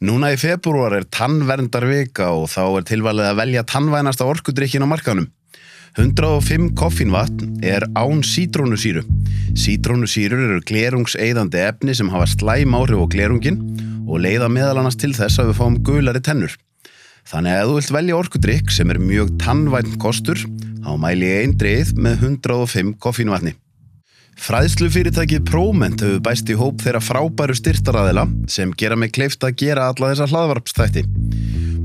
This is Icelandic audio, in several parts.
Núna í februar er tannverndarvika og þá er tilvalið að velja tannvænasta orkudrykkin á markanum. 105 koffínvatn er án sítrónusýru. Sítrónusýrur eru glerungseiðandi efni sem hafa slæm áhrif á glerungin og leiða meðal annars til þess að við fáum gulari tennur. Þannig að þú vilt velja orkudrykk sem er mjög tannvænt kostur, þá mæli ég einn dreið með 105 koffínvatni. Fræðslufyrirtækið Próment hefur bæst í hóp þeirra frábæru styrtaræðila sem gera mig kleift að gera alla þessa hlaðvarpstætti.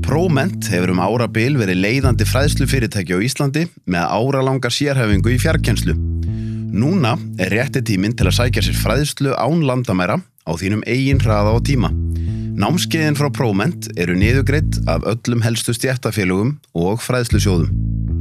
Próment hefur um árabil verið leiðandi fræðslufyrirtæki á Íslandi með áralangar sérhefingu í fjarkenslu. Núna er rétti tíminn til að sækja sér fræðslu án landamæra á þínum eigin hraða og tíma. Námskeiðin frá Próment eru niðugreitt af öllum helstu stjættafélugum og fræðslusjóðum.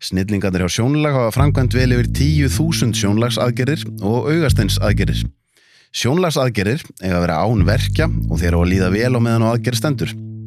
Snillingarnir hjá sjónlag hafa framkvæmt vel yfir 10.000 sjónlagsaðgerir og augasteinsaðgerir. Sjónlagsaðgerir eiga að vera án verkja og þeir eru að líða vel á meðan á aðgerð stendur.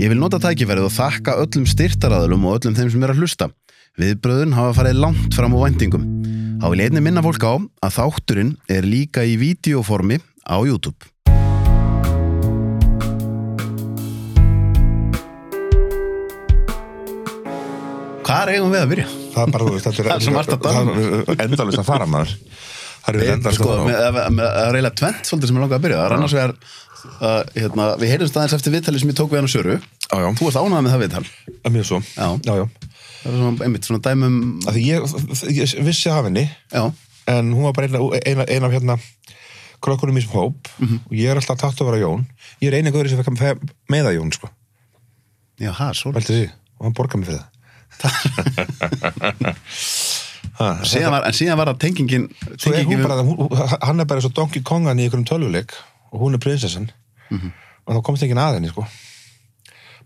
Ég vil nota tækifærið og þakka öllum styrtaraðalum og öllum þeim sem er að hlusta. Viðbröðun hafa farið langt fram á vendingum. Há vil einni minna fólk á að þátturinn er líka í videoformi á YouTube. Hvað eigum við að byrja? það er bara, þú veist, þetta er tala um. er endalist að fara maður það endalist Sko, er eiginlega tvent svolítið sem ég langar að byrja. Það er annars vegar, uh, hérna, við heyrðumst aðeins eftir viðtali sem ég tók við hann á Söru. já, Þú ert ánægð með það viðtal. að mjög svo Já. já. Það er svona, einmitt, svona dæmum, Að því ég, ég vissi af henni já, en hún var bara eina, eina, eina af hérna krökkunum í sem hóp Mhm. og ég er alltaf tatt að vera Jón ég er eini guður sem fekk að meða Jón sko. já, er svo. veldi því, og hann borgar mig fyrir það Ha, Síðan var, en síðan var það tengingin, Svo er tengingin hún bara, hún, hann er bara svo Donkey Kongan í einhverjum tölvuleik og hún er prinsessan Mhm. og þá komst ekki að henni sko.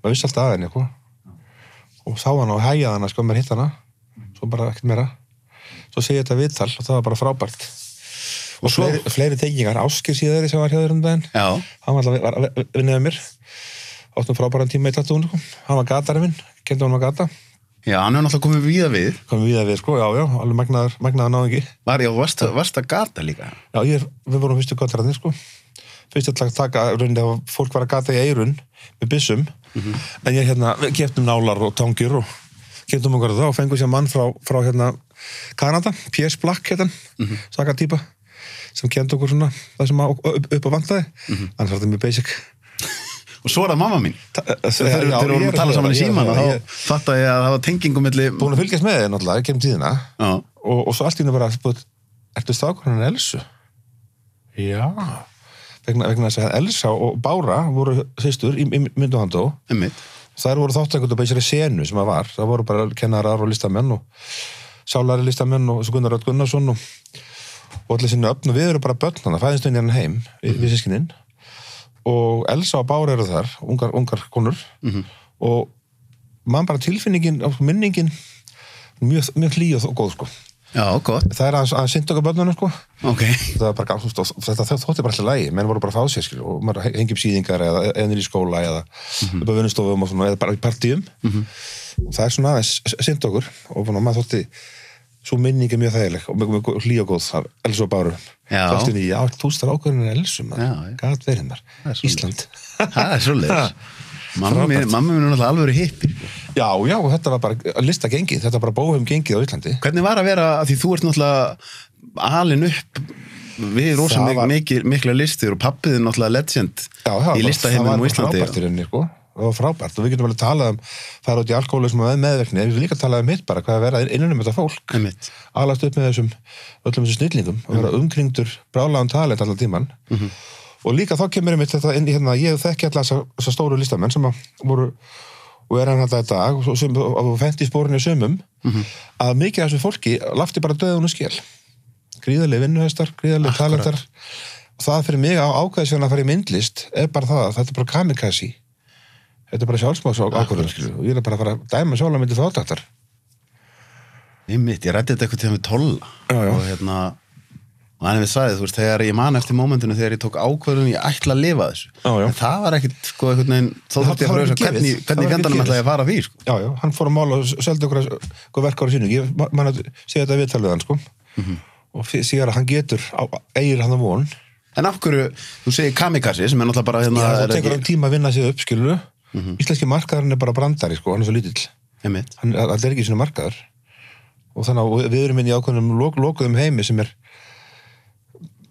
maður vissi alltaf að henni sko. og þá hann og hægjaði hana sko, maður hitt hana svo bara ekkert meira svo segi ég þetta viðtal og það var bara frábært og svo- fleiri, fleiri tengingar Áskir síðari sem var hjá þér um daginn Já, hann var alltaf var vinna með mér áttum frábæran tíma í tattúin sko. hann var gatarinn minn, kendi hann að gata já, hann hefur náttúrulega komið víða við. komum við að við sko, já já, alveg magnaður, magnaður náðingi Var ég á varst að gata líka. Já, ég, við vorum fyrstu gottararnir sko fyrst að taka, rauninni að fólk var að gata í eirun með byssum en ég hérna, við keftum nálar og tangir og keftum okkur það og fengum sér mann frá, frá hérna Kanada, Piers Black hérna mm saka típa sem kent okkur svona það sem á, upp, upp á vantaði. Annars var þetta mjög basic. Og svo er það mamma mín. Þegar þeir vorum að er tala saman í er síman þá fatta ég að það var tengingum milli... búin að fylgjast með þið náttúrulega, kemur tíðina Já, og, og svo allt í henni bara búið, ertu stákur hann Elsu? Já vegna, vegna þess að Elsa og Bára voru sýstur í, í myndu handó einmitt. þær voru þáttangut á beisari senu sem það var. Það voru bara kennarar og listamenn og sálari listamenn og Gunnar Rödd Gunnarsson og, og allir sinni öfn og við erum bara börn hann fæðist henni hérna heim við, við sískininn og Elsa og Bára eru þar ungar, ungar konur. Og mann bara tilfinningin minningin mjög, mjög hlý og góð sko Já, gott. það er að, synda okkur börnunum sko Ok. það var bara og þetta þótti bara alltaf lægi menn voru bara að fá sér skil og maður hengi upp síðingar eða eða í skóla eða upp á vinnustofum og svona eða bara í partíum og það er svona aðeins synd okkur og svona, maður þótti svo minning er mjög þægileg og mjög, mjög hlý og góð af Elsu og Báru Já. þá allt í já, þú stær ákveðin en Elsu Já, maður, já. gæt verið maður er. Ísland Það er svolítið. Mamma mín er náttúrulega alveg hippir. já, já, og þetta var bara lista gengið, þetta var bara bóhum gengið á Íslandi. Hvernig var að vera, að því þú ert náttúrulega alin upp við Það rosa var- mikla listir og pappiðin náttúrulega legend já, það í listaheiminum á það var Íslandi. frábært rauninni, sko. það var frábært. Og við getum alveg talað um fara út í alkoholism og með meðverkni við líka talað um hitt bara hvað að vera innanum þetta fólk. Alast upp með þessum öllum þessum snillingum. Og vera umkringdur brálaðan talent allan tíman og líka þá kemur einmitt þetta inn í hérna ég þekki alla þessa, þessa stóru listamenn sem að voru og er hann alltaf í dag og sem og fendt í spórinu sumum að mikið af þessu fólki lafti bara döðun og skil gríðarlega vinnuhestar, gríðarlega talentar. Og það fyrir mig á ákveðisverðan að fara í myndlist er bara það, þetta er bara kamikasi þetta er bara sjálfsmáðs skilur, og ég er bara að fara að dæma sjálf að myndi þáttaktar Einmitt, ég rætti þetta eitthvað til það með tolla og hérna og hann hefði sagði, þú veist, þegar ég man eftir mómentinu þegar ég tók ákvörðun, ég ætla að lifa þessu. Já, já. en það var ekkit, sko, veginn þó Það- þurfti ég að ekki hvernig, hvernig gefið. ætla ég að fara því, sko. Já, já, hann fór að mála og seldi okkur okkur verk ára sínu, ég ma- man að segja þetta viðtalið hann sko. Og síðan að hann getur, á, eigir hann að von. En af hverju, þú segir kamikasi sem er náttúrulega bara hérna já, það tekur hann tíma að vinna sig upp, skilur íslenski markaðurinn er bara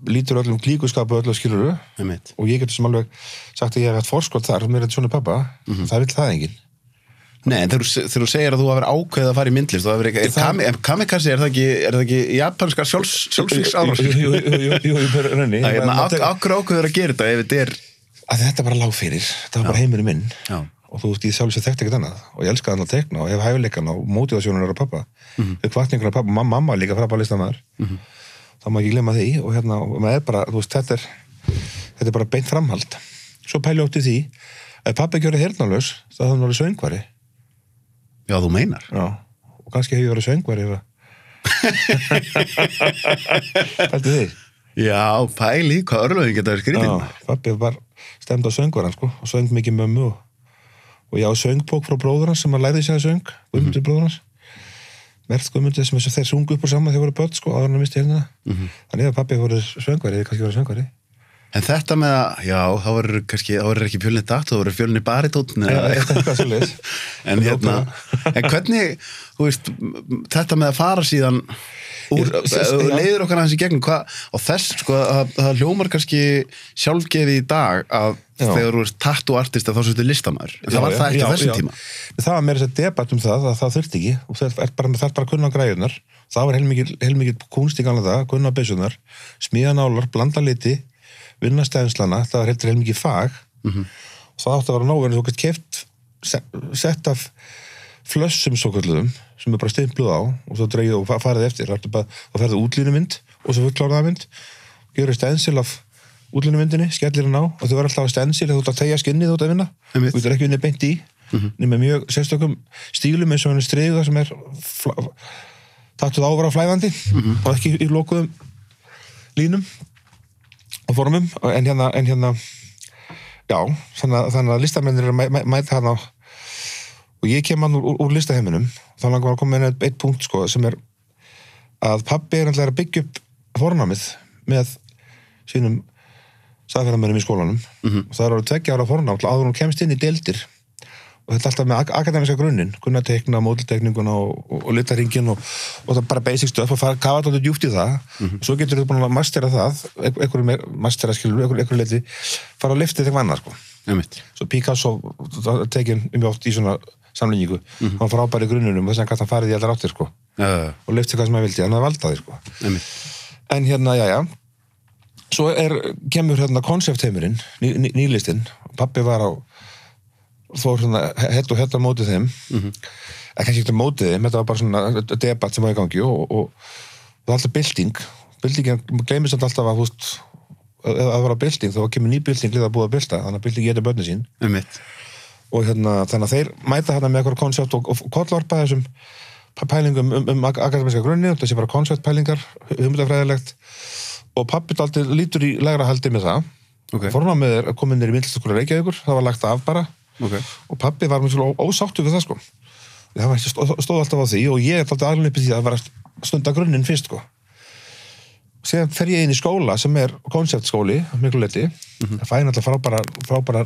lítur öllum klíkuskapu öllu skiluru einmitt og ég getur sem alveg sagt að ég hef hatt forskot þar og mér er þetta svona pappa, það vil það enginn Nei, en þegar, þú- segir að þú hafa verið ákveðið að fara í myndlist ekki, er Það- er ekki, er það ekki japanska sjálfs, sjálfsvíksárás Jú, jú, jú, jú, jú, jú, jú, rönni er hérna, ákveður að gera þetta ef þetta er að þetta bara lág fyrir, þetta var bara heimurinn minn og þú veist, ég sjálf sér þekkt ekkert annað og ég elskaði hann að tekna og hef hæfileikan og mótivasjónur á pappa, mm -hmm. kvartningur á pappa mamma, mamma líka mm -hmm. Þá má ekki glemma því og hérna, og maður er bara, þú veist, þetta er þetta er bara beint framhald. Svo pæli ótti því, ef pappi ekki verið hernalös, þá hafði hann verið söngvari. Já, þú meinar. Já, og kannski hefur ég verið söngvari að Pældi því. Já, pæli, hvað örlöðin geta verið skrítið Já, pappi var stemd á söngvaran sko, og söng mikið mömmu og, og ég á söngbók frá bróður hans sem að lærði sér að söng Guðmundur bróður hans Guðmundur sem þeir sungu upp og saman þegar voru börn sko, áður en að misti hérna. Þannig að pappi voru söngvari, eða kannski voru söngvari En þetta með að, já, þá verður kannski, þá verður ekki fjölni datt, þá verður fjölni baritótn Já, eitthvað svoleiðis. En hérna, en hvernig, þú veist, þetta með að fara síðan úr, já. leiðir okkar hans í gegnum, hvað, og þess, sko, að, það hljómar kannski sjálfgefi í dag að Já. þegar þú ert tattoo-artist að þá svolítið listamæður. En Já, það var já, það ekki á þessum tíma. Það var meira þess að debatt um það að það þurfti ekki og það er bara, það er bara kunna græjunar það var heilmikið, kunst í ganlega það kunna byssunar, smíða nálar, blanda liti vinna stæðinslana það var heldur heilmikið fag. Mhm. og það átti að vera nóg en þú gett keft sett af flössum svo kalluðum sem er bara stimpluð á og svo dreigið og fa- farið eftir. Bara- þá ferðu útlínumynd og svo fullkláraða mynd. Gerur stensil af útlínumyndinni, skellir hann á og þau verður alltaf að stensil þú ert að tegja skinnið þú ert að vinna. Einmitt. þú getur ekki vinnið beint í nema mjög sérstökum stílum eins og hann streiða sem er tattuð ávara flæðandi. Og ekki í lokuðum línum og formum en hérna, en hérna já, þannig að, að listamennir er að mæ, mæ, mæta hann á og ég kem hann úr, úr, úr listaheiminum. Þá langar maður að koma með eitt, eitt punkt sko, sem er að pabbi er alltaf að byggja upp fornámið með sínum staðferðamennum í skólanum. Og það er orðið tveggja ára fornám til áður hún kemst inn í deildir og þetta er alltaf með ak akademiska grunninn kunna tekna, mótiltekninguna og, og, og litaringin og, og það er bara basic stuff og fara kafa alltaf djúpt í það. Og svo getur þú búin að mastera það einhverju mastera skilur, einhverju, leiti fara að liftið eitthvað annað sko. Svo Picasso tekin um oft í svona samlýningu hann var frábæri í grunnunum þess að hann farið í allar áttir sko. Já, og liftið hvað sem hann vildi, hann hafði valdaði sko. Einmitt. en hérna, já, já. Svo er, kemur hérna konseptheimurinn, ný, ný, nýlistin. Pappi var á fór hérna, hett og hett á mótið þeim. Mm -hmm. ekki kannski ekki á mótið þeim þetta var bara svona debatt sem var í gangi og, og, og það var alltaf bylting. Byltingin, gleymið samt alltaf að húst ef það var að bylting, þá kemur ný bylting liða að búa að bylta, þannig að bylting getur börnin sín. Einmitt. og hérna, þannig að þeir mæta hérna með eitthvað koncept og, og kollvarpa þessum pælingum um, um ak- akademiska grunni og þessi bara konceptpælingar, hugmyndafræðilegt. Og pappi daldi lítur í lægra haldi með það. Ok. fornámið er komin nýr í myndlistaskóla Reykjavíkur það var lagt af bara Ok. og pappi var mjög svo ósáttu við það sko það var ekki stóð, stóð alltaf á því og ég er alltaf alveg upp í því að það var að stunda grunninn fyrst sko síðan fer ég inn í skóla sem er konceptskóli miklu leiti, það fæði alltaf frábæra, frábæra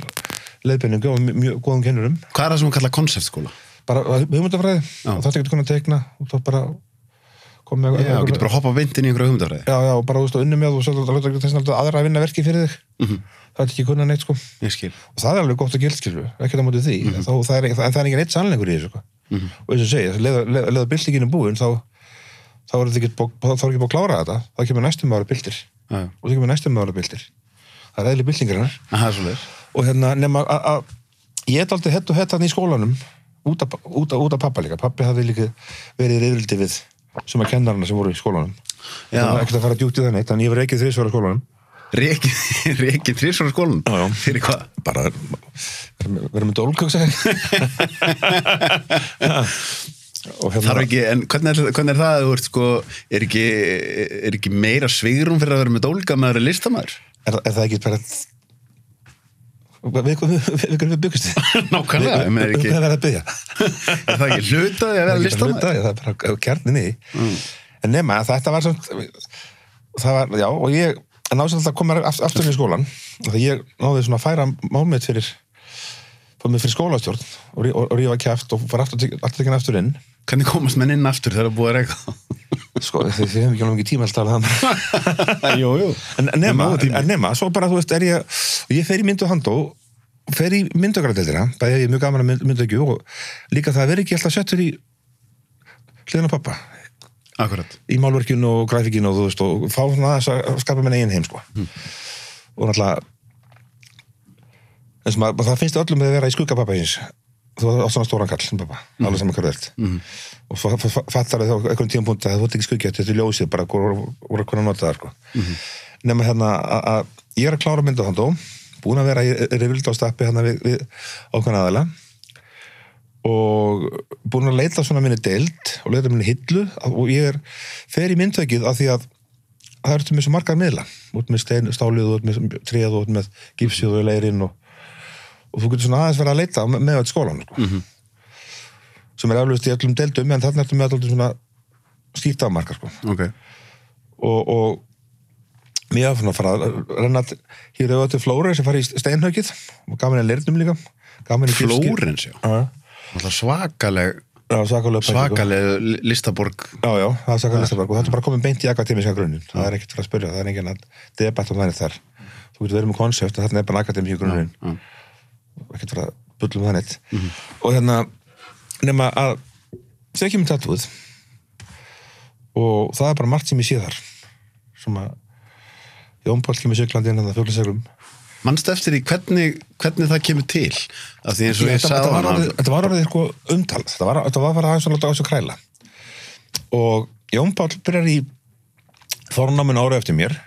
leiðbynningu og mjög, góðum kennurum Hvað er það sem hún kalla konceptskóla? bara hugmyndafræði Já. og þetta getur kunna tekna og þá bara Já, getur bara að hoppa vindin í einhverja hugmyndafræði. já, já, og bara, þú veist, og unni með og svo láta ekki þess að aðra að vinna verki fyrir þig. Mhm. það er ekki kunna neitt, sko. Ég skil. og það er alveg gott að gild, skilju, ekkert á móti því. Mhm. þá, það er, en það er engin eitt sannleikur í þessu, sko. Og eins og segja, leða, byltinginu búin þá, þá er þetta ekki ekki búið að klára þetta. Þá kemur næstum ára Já, já. og það kemur næstum ára byltir. Það er eðli byltingarinnar Það er að- að skólanum við sem að kennarana sem voru í skólanum Já. það var ekkert að fara djúpt í það neitt en ég var ekki þrísvara skólanum Reykið, reykið þrísvara skólan? Já, já. Fyrir hvað? bara verðum dólkök segi og hérna Þarf ekki, en hvernig er, hvernig er það að þú ert sko, er ekki, er ekki meira svigrum fyrir að vera með dólga með að vera listamæður? er, er það ekki bara við hvernig við byggust Nákvæmlega, ég það er að byggja. Er það ekki hlutaði að vera listamæður? það er bara kjarnin í því. en nema þetta var það var, já, og ég náðum alltaf að koma aft- aftur í skólan þegar ég náði svona að færa málmiðt fyrir fyrir skólastjórn og, og, og rífa kæft og var aftur, aftur ekki aftur inn Hvernig komast menn inn aftur þegar það er búið að reyka? sko, þið hefum ekki alveg ekki tíma alltaf að það jú, jú. en, nema, en nema, svo bara, þú veist, er ég ég fer í myndu handó fer í myndaugradeildina, bæði hef ég mjög gaman að mynd, myndaugju og líka það veri ekki alltaf settur í hliðina á pappa Akkurat. í málverkinu og grafíkinu og þú veist og fá svona þess að skapa minn eigin heim sko. og náttúrulega eins og maður, það finnst öllum að vera í skugga pappa hins þú var svona stóran kall sem pappa, alveg saman hvað velt mm. og fa- fa- fattar það á einhvern tíum punkt að það voru ekki skugga, þetta er ljósið bara voru að nota það sko. nema hérna að- ég er að klára mynda þannig búin að vera í reyfild á stappi hérna við, við ákveðna aðala og búin að leita svona minni deild og leita minni hillu og ég er fer í myndtökið af því að það er til með svo margar miðla. Út með stein, stálið, út með tríð út með gipsið og leirinn og, og þú getur svona aðeins verið að leita með, þetta skólan sko. -hmm. sem er aflust í öllum deildum en þarna ertu með alltaf svona skýrt afmarka sko. Ok. og, og mér hafði svona að fara að renna hér auðvitað til Flóri sem fari í steinhaukið og líka gaman í gifskip- Flórens, já. Já, Alltaf svakaleg, já, sko. svakaleg li- listaborg. Já, já, það er svakalega listabark og þetta er bara komið beint í akademíska grunninn það er ekkert fyrir að spyrja, það er enginn að debatt um þannig þar þú getur verið með konsept en þarna er bara akademíska grunninn Ekkert fyrir að bullum það neitt. Og hérna nema að þegar kemur tattúið og það er bara margt sem ég sé þar. Sem að Jón Pál kemur söglandi inn að það fjöglaseglum Manstu eftir því hvernig, hvernig það kemur til? Af því eins og ég þetta, þetta, sagði var orðið, orðið eitthvað umtal. Þetta var, bara aðeins að láta á þessu kræla. Og Jón Pál byrjar í þornáminn ára eftir mér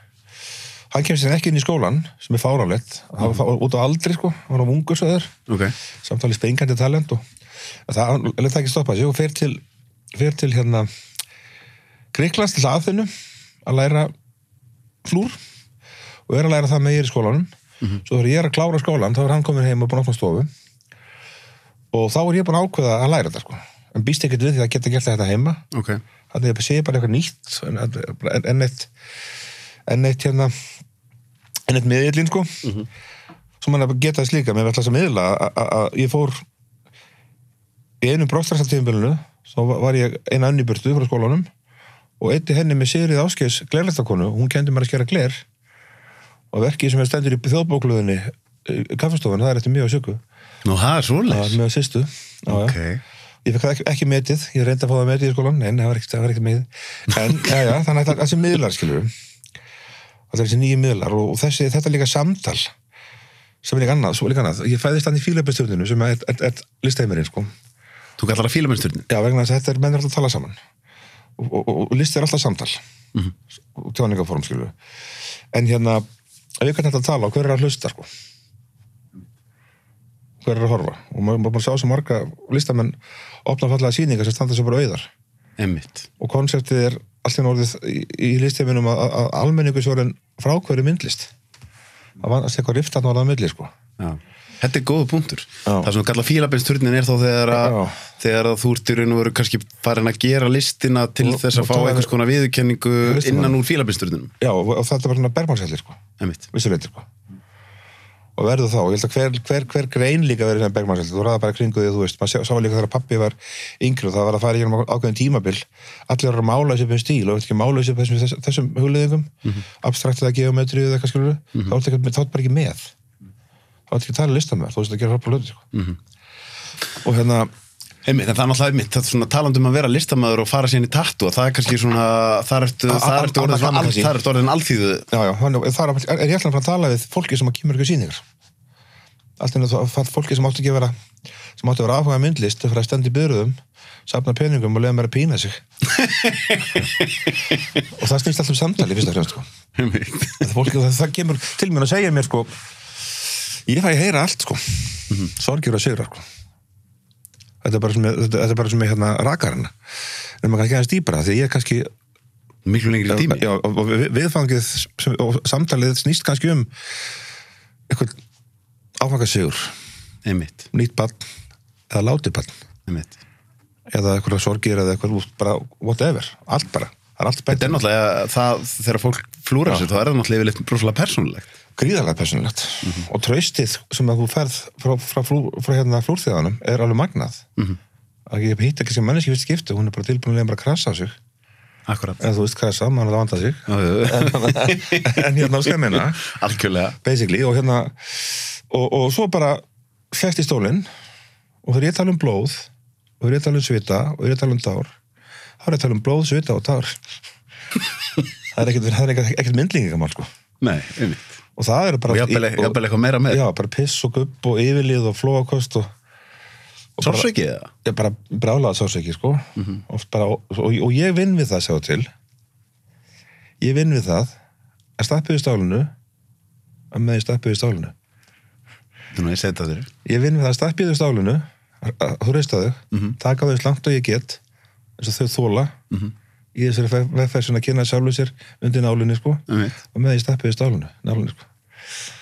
hann kemst sér ekki inn í skólan sem er fárálegt, hann var út á aldri sko, hann var á ungu söður Ok, samtalið spengandi talent og það, hann leta ekki stoppa sig og fer til, fer til hérna Greiklands til aðþunnu að læra flúr og er að læra það með ég í skólanum. Svo þegar ég er að klára skólan þá er hann komin heim og búin að opna stofu og þá er ég búin að ákveða að læra þetta sko. en býst ekkert við því að geta gert þetta heima. Ok. þannig að ég sé bara eitthvað nýtt en, en, en eitt en eitt hérna en eitt miðillin sko svo mann að geta þess líka með alltaf þess að miðla að- ég fór í einu brókstrarsartíðumbilinu þá var ég eina önni burtu frá skólanum og eitti henni með Sigrið Áskeis glerlættakonu, hún kendi mér að skera gler og verkið sem er stendur í þjóðbókluðinni kaffestofunni, það er eftir mjög að söku Nú, það er svoleiðis. mjög að sýstu já, já. Ok. Ég fekk það ekki, ekki metið, ég reyndi að fá það metið í skólan, nei, nei, það var ekki með. En, já, já, þannig að það- þessi miðlar, skilur er þessi nýju miðlar og þessi, þetta er líka samtal, sem er líka annað, svo er líka annað. Ég fæðist hann í fílabestjörninu sem er, er, er listeimurinn, sko. Þú kallar það fílamennsturnin. Já, vegna þess að þetta er menn er alltaf að tala saman. Og, og, og, og listi er alltaf samtal. Mm -hmm. Og tjáningaform, við. En hérna, ef ég kann þetta að tala, hver er að hlusta, sko? Hver er að horfa? Og maður maður sjá svo marga listamenn opna fallega sýningar sem standa svo bara auðar Emmitt. og konseptið er alltaf orðið í, í listheiminum að, að- að almenningu svo er en frákværi myndlist að vannast eitthvað riftan á það milli sko. Já. Þetta er góða punktur. Já. Það sem þú kallar fílabensturnin er þá þegar að, þegar að þú ert í raun og veru kannski farin að gera listina til Og- þess að og fá einhvers konar viðurkenningu innan úr fílabensturninum. Já, og, þetta bara svona bergmannshellir sko. Vissuleitir sko. Og verður þá, ég held að hver, hver, hver grein líka verður sem Bergmannseld, þú ræða bara kringu því þú veist, maður sá, líka þegar pappi var yngri og það var að fara í hérna ákveðin tímabil allir voru að mála þessu upp með stíl og ekki mála þessu upp þessum, þessum, hugleðingum mm -hmm. abstraktið að geometri eða eitthvað skilur mm -hmm. þá er þetta bara ekki með þá er þetta ekki að tala listamæður, þú veist að gera hrappar hluti sko. Mhm. og hérna En það er náttúrulega einmitt, þetta er svona talandum að vera listamæður og fara síðan í tattu og það er kannski svona, þar ertu, orðin annað svona, gaman al- kannski. þar ertu orðin alþýðu. Já, já, hann, það er, er ég ætla að tala við fólki sem að kemur ykkur sýningar. Allt inn að það fólki sem áttu ekki að vera sem áttu að vera áhuga myndlist að fara að standa í byrðum, safna peningum og lega mér að pína sig. og það snýst alltaf um samtali, fyrst og fremst, sko. Það, fólki, það, það kemur til mér að segja mér, sko, ég fæ að heyra allt, sko. Sorgjur og sigrar, sko. Þetta er bara sem, þetta, þetta er bara sem ég hérna rakar hana. En maður kannski aðeins dýpra, því ég er kannski Miklu lengri tími. Já, og við- viðfangið sem, og samtalið snýst kannski um eitthvað áfangasigur, Einmitt, nýtt bann eða látið bann, einmitt. eða eitthvað sorgir eða eitthvað, bara whatever, allt bara, það er allt Þetta er betur, það, þegar fólk flúra sér, þá er það náttúrulega yfirleitt brúslega persónulegt. Gríðarlega personlegt og traustið sem að þú ferð frá, frá, frá, frá hérna flúrþjóðanum er alveg magnað Mhm. að ég hitt ekki sem manneski fyrst skipti, hún er bara tilbúinlega bara að krasa á sig, Akkurat. en þú veist mann er að vanda sig já. en hérna á skemmina basically og hérna og, og svo bara fjæst í stólinn og þegar ég tala um blóð og þegar ég tala um svita og þegar ég tala um tár þá er ég að tala um blóð, svita og tár það er ekkert, það er ekkert, ekkert myndlingingamál sko. Nei, einmitt. Og það er bara Og jafnvel eitthvað meira með. já, bara piss og gubb og yfirlið og flóakost og, og Sársökið það? já, bara brálaða sásöki sko. Oft bara, og, og, og ég vinn við það sjá til ég vinn við það að stappið í stálinu að með í stappið í stálinu Þannig að ég seti það þér. ég vinn við það að stappið í stálinu að- þú reist að þau, Mhm. taka þau eins langt og ég get eins og þau þóla Mhm. í þessari vegferð að kynna sjálfu sér undir nálinni sko Einmitt. og með í stappið í stálinu nálinni sko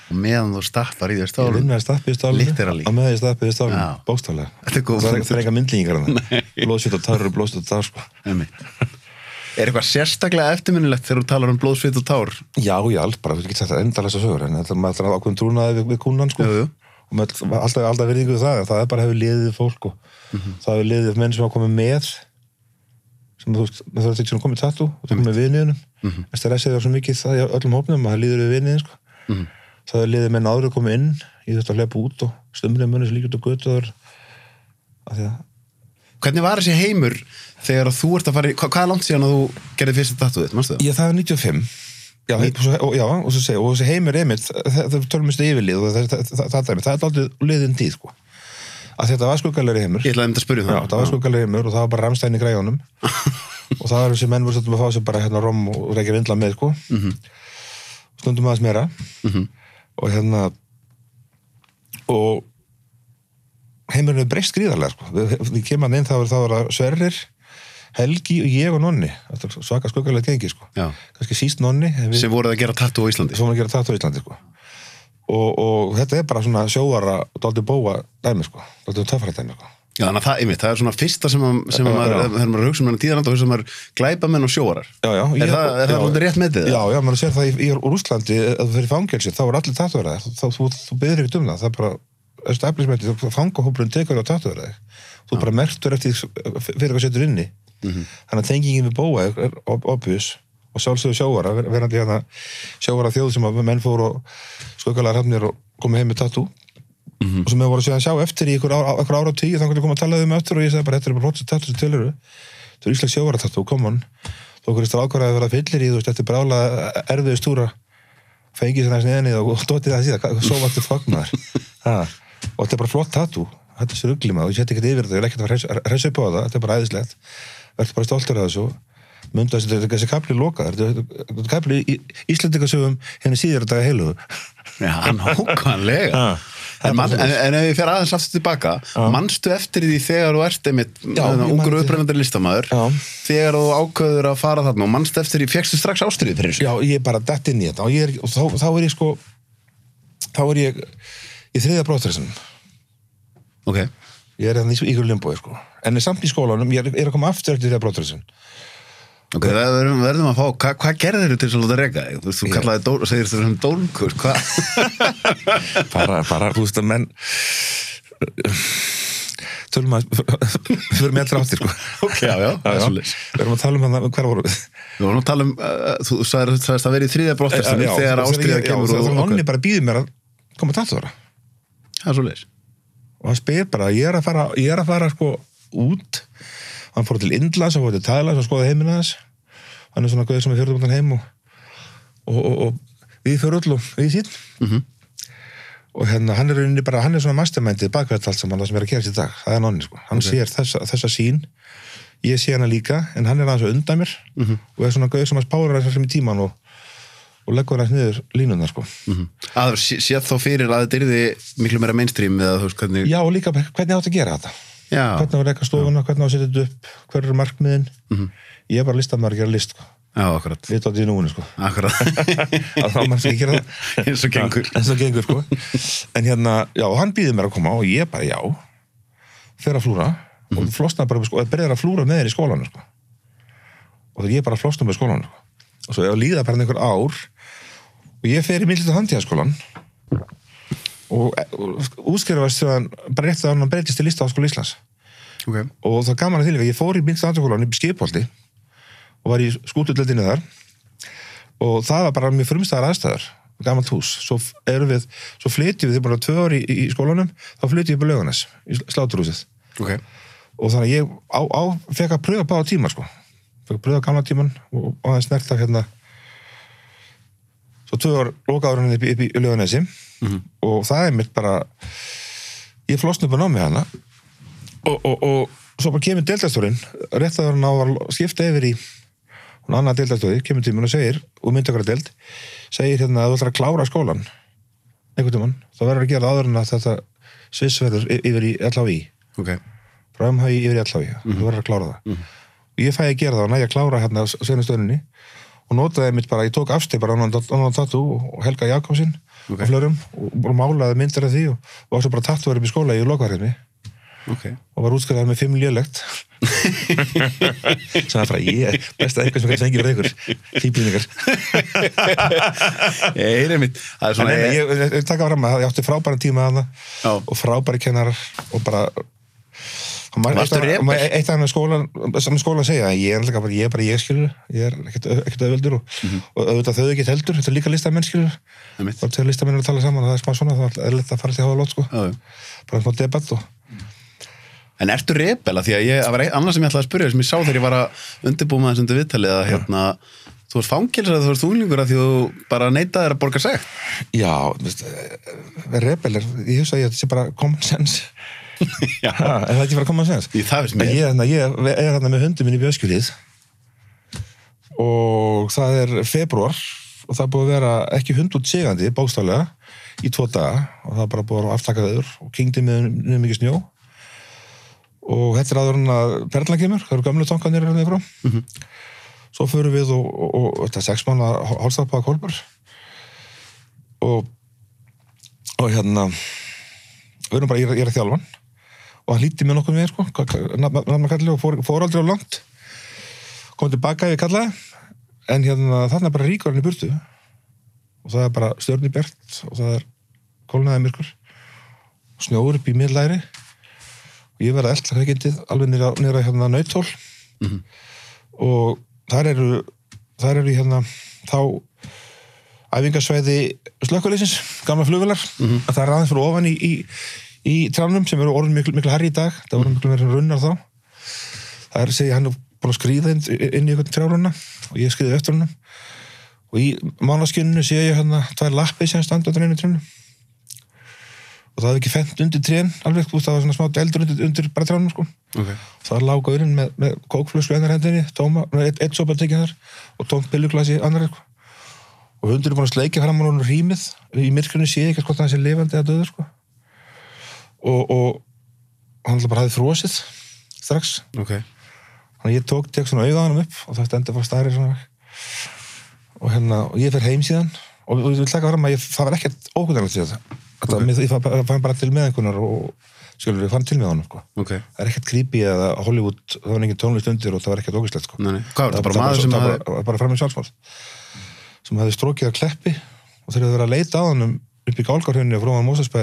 Og meðan þú stappar í þér ég vinn stálun. með að stappið í Literally. og með í stappið í stálinu, Já. bókstálega er það er er enga myndlíkingar hana blóðsvít og tár eru blóðsvít og tár sko. Er eitthvað sérstaklega eftirminnilegt þegar þú talar um blóðsvit og tár? já, já, allt bara, þú getur sagt að enda þessar sögur en þetta er maður alltaf ákveðum trúnaði við, kúnan sko og með alltaf, alltaf verðingu við það það er bara hefur liðið fólk og það hefur liðið menn sem hafa komið með sem þú veist, það er þetta sem komið tattu og það komið með viðniðunum mm -hmm. það er það svo mikið það í öllum hópnum að það líður við viðniðin sko. Það er liðið menn áður komið inn í þetta að lepa út og stumrið munni sem líka út á götu af því að Hvernig var þessi heimur þegar þú ert að fara í, hvað, hvað er langt síðan að þú gerði fyrsta tattu þitt, mannstu það? Já, það er 95 Já, og, já, og svo segja, og þessi heimur einmitt, það, það tölum við yfirlið og það, það, það, það, það, það er aldrei liðin tíð, sko. Að þetta var skuggalegri heimur. Ég ætlaði um þetta að spyrja Já, það. það var skuggalegri heimur og það var bara ramstæðin í græjónum. og það var þessi menn voru stundum að fá sér bara hérna rom og reykja vindla með, sko. Mhm. Stundum aðeins meira. Og hérna, og heimurinn er breyst gríðarlega, sko. Við, við kemur hann inn, þá er það að Sverrir, Helgi og ég og Nonni. Svaka skuggalegt gengi, sko. Kannski síst Nonni. við- Sem voruð að gera tattu á Íslandi. gera tattu á Íslandi sko. og, og þetta er bara svona sjóara og dálítið bóa dæmi sko. dálítið töfra dæmi sko. Já, þannig að það, einmitt, það er svona fyrsta sem, sem Já, maður, þegar maður hugsa um hennar tíðan og hugsa um maður glæpamenn og sjóarar. já, já, Er það, er það já, alveg rétt með þið? já, já, maður sér það í, í Rúslandi ef þú fyrir fangelsi, þá er allir tattuverðar þá, þú, þú beður ekkert um það, það er bara establishmenti, fangahópurinn tekur á tattuverðar þú bara mertur eftir fyrir hvað setur inni. Þannig að tengingin við bóa er, ob- obvious. Og sjálfsögðu sjóara, ver- verandi hérna sjóara þjóð sem að menn fóru og skuggalega hrafnir og komið heim með tattu og sem við voru síðan að sjá eftir í ykkur, á, ykkur ára og tíu, þannig að koma að tala um eftir og ég sagði bara, þetta er bara tattu sem til eru það er íslensk sjóara tattu, come on. Þú okkur er strákar að vera fyllir í þú veist, eftir brála erfiðu stúra fengið sér næst neðan í það og stótið það. Síðan svo vartu fagnar ha. og þetta er bara flott tattu þetta er sér uglima og ég seti ekkert yfir þetta ég er ekkert að hressa upp á það, þetta er bara æðislegt. Verður bara stoltur af þessu. Þetta er þessi kapli loka þetta er- þetta er kapli í Íslandingasögum henni síður þetta heilu. Já, nákvæmlega. Er En, en, en ef ég fer aðeins aftur tilbaka, manstu eftir því þegar þú ert einmitt ungur upprennandi listamæður, þegar þú ákveður að fara þarna og manstu eftir því, fegstu strax ástriðið fyrir þessu? Já, ég er bara dett inn í þetta. Og, er, og þá, þá er ég sko þá er ég í þriðja bróttræsin Ok, ég er hérna í ykkur limbói sko. En er samt í skólanum, ég er, er að koma aftur eftir þriðja bróttræsin Ok, það verðum, verðum að fá, hva, hvað gerðir þú til að láta þig? Þú veist, þú kallaði dól, segir þú sem dólkur, hvað? bara, bara, þú veist að menn tölum að fyrir með allra áttir sko. ok, já, já, það er svolítið. við erum að tala um hann hver voru við Við vorum að tala um, uh, þú sagðir þú sagðist að vera í þriðja brottestinni Já, þegar þegar ástriða já, kemur og Nonni bara býður mér að koma að tattuara Það er svolítið. og hann spyr bara, ég er að fara, ég er að fara sko út hann fór til Indlands og fór til Thailands og skoði heiminn aðeins. Hann er svona gauð sem er fjörðum heim og, og, og, og við og við sín Mhm. og hérna, hann er rauninni bara, hann er svona mastermindið bakvært allt saman það sem er að gerast í dag, það er nonni sko. Hann sér þessa, þessa sín ég sé hana líka, en hann er aðeins að undan mér. Mhm. og er svona gauð sem að spára þessar sem í tíman og, og leggur hans niður línunar sko. Mm Að það sé- séð þó fyrir að þetta yrði miklu meira mainstream eða þú veist hvernig... já, og líka hvernig átt að gera þetta Já, hvernig á að reyka stofuna, hvernig á að setja þetta upp hver eru markmiðin ég er bara listamæður að gera list sko. já, akkurat. við tótt í núinu sko. Akkurat. að þá maður skal ekki það Eins og gengur. en svo gengur sko. en hérna, já, hann býður mér að koma og ég bara, já fer að flúra og flosna bara, sko, og byrjar að flúra með þér í skólanum sko. og það ég bara flosna með skólanum sko. og svo ef að líða bara einhver ár og ég fer í millið handtíðaskólan og, og útskrifast þegar bara rétt að hann breytist til lista á skóla Íslands. Ok. og það gaman að líka, ég fór í minnst andakólan upp í skipholti og var í skútuldöldinni þar. Og það var bara mjög frumstæðar aðstæður gamalt hús, svo erum við svo flytjum við, þið bara tvö ári í, í skólanum þá flytjum við upp á lögunas, í sláturhúsið. Ok. og þannig að ég á, á, fekk að pröfa báða tíma sko. Fekk að pröfa gamla tíman og, og aðeins snert af hérna svo tvö ár lokaður hann upp, í- upp í lögunesi og það er mitt bara ég flosna upp á námi hana. Og, og, og svo bara kemur deildastórin rétt að hann á að skipta yfir í hún annað deildastóri, kemur tíminn og segir og myndi okkar deild, segir hérna að þú ætlar að klára skólan einhvern tímann, það verður að gera áður en að þetta svissverður yfir í LHI Ok. frá MHI yfir í LHI, þú verður að klára það. Og ég fæ að gera það og næja að klára hérna á senastöðunni og notaði mitt bara, ég tók afsteg bara annan tattu og Helga Jakobsson Ok. og flörum og bara málaði myndir af því og var svo bara tattu verið í skóla í lokaðarinn Ok. og var útskriðað með fimm lélegt sem það bara ég besta eitthvað sem kannski fengið fyrir ykkur fýblinningar Ég er einmitt. Það er ég, taka fram að ég átti frábæra tíma að Já. og frábæri kennarar og bara og eitt af- rebel? með skólan sem skólan segja, ég er bara ég er bara ég skilur, ég er ekkert ekkert auðveldur og, og auðvitað þau ekki heldur, þetta er líka listamenn skilur, Einmitt. og þegar listamenn eru að tala saman og það er smá svona, það er lett að fara til að hafa lót sko, bara smá debatt og En ertu rebela? Því að ég, það var annað sem ég ætlaði að spyrja sem ég sá þegar ég var að undirbúma þess undir viðtalið að hérna, þú ert fangilsar að þú ert þunglingur að því þú bara neitaðir að borga segt. já, veist, verð rebelir ég hugsa að ég þetta sé bara common sense Já. ha, er það ekki bara common sense? Í það veist En mér. ég, ég er hérna með hundum minn í bjöskjulið og það er februar og það er búið að vera ekki hund út sigandi bókstaflega í tvo daga og það er bara búið að aftaka þeir og kingdi með mjög mikið snjó og þetta er aður hann að perla kemur, það eru gamlu tonkanir hérna frá Mhm. svo förum við og, og, og, og þetta er sex manna hálstafpaða kolpur og og hérna við erum bara, ég er að þjálfan og hann líti með nokkuð með sko, nafna kalli og fór, fór aldrei á langt. Kom tilbaka ég kallaði. En hérna er bara ríkur hann í burtu. Og það er bara stjörni bjart og það er kólnaði myrkur. Snjóður upp í miðlæri og ég verði elda kveikindið alveg nýra, nýra hérna nautól og þar eru þar eru hérna þá æfingasvæði slökkuleysins, gamla flugvelar að það er aðeins fyrir ofan í, í, í tránum sem eru orðin miklu, miklu herri í dag það voru miklu meira runnar þá það er að segja hann er búin að skrýða inn, inn í einhvern trjárunna og ég skriði eftir hann og í mánaskinninu sé ég hérna tvær lappi sem standa undir einu trénu og það hefði ekki fendt undir trén alveg, það var svona smá eldur undir, undir bara trjánum sko Ok. það lá gaurinn með, með kókflösku ennar hendinni, eitt, eitt sopa tekið þar og tómt pilluglasi annar sko. og hundur er búin að sleikja fram á hún rýmið, í myrkrinu sé ég ekki hvort það sé lifandi eða döður sko. Og, og hann bara hafði frosið strax, Ok. þannig að ég tók tek svona auða á hann upp og það stendur fara stærri og hérna, og ég fer heim síðan og ég vil taka fram að ég, það var ekkert ókvæðanlegt í þetta Þetta, mér, ég fann bara- bara til með einhvernar og skilur við fann til með honum sko. Ok. það er ekkert creepy eða Hollywood það var engin tónlist undir og það var ekkert ógislegt sko. Það? Bara það var bara, bara fram í sjálfsmál sem hafði strókið að kleppi og þeir hefði verið að leita á hann upp í gálgarhjörni og fróðan Mósesbæ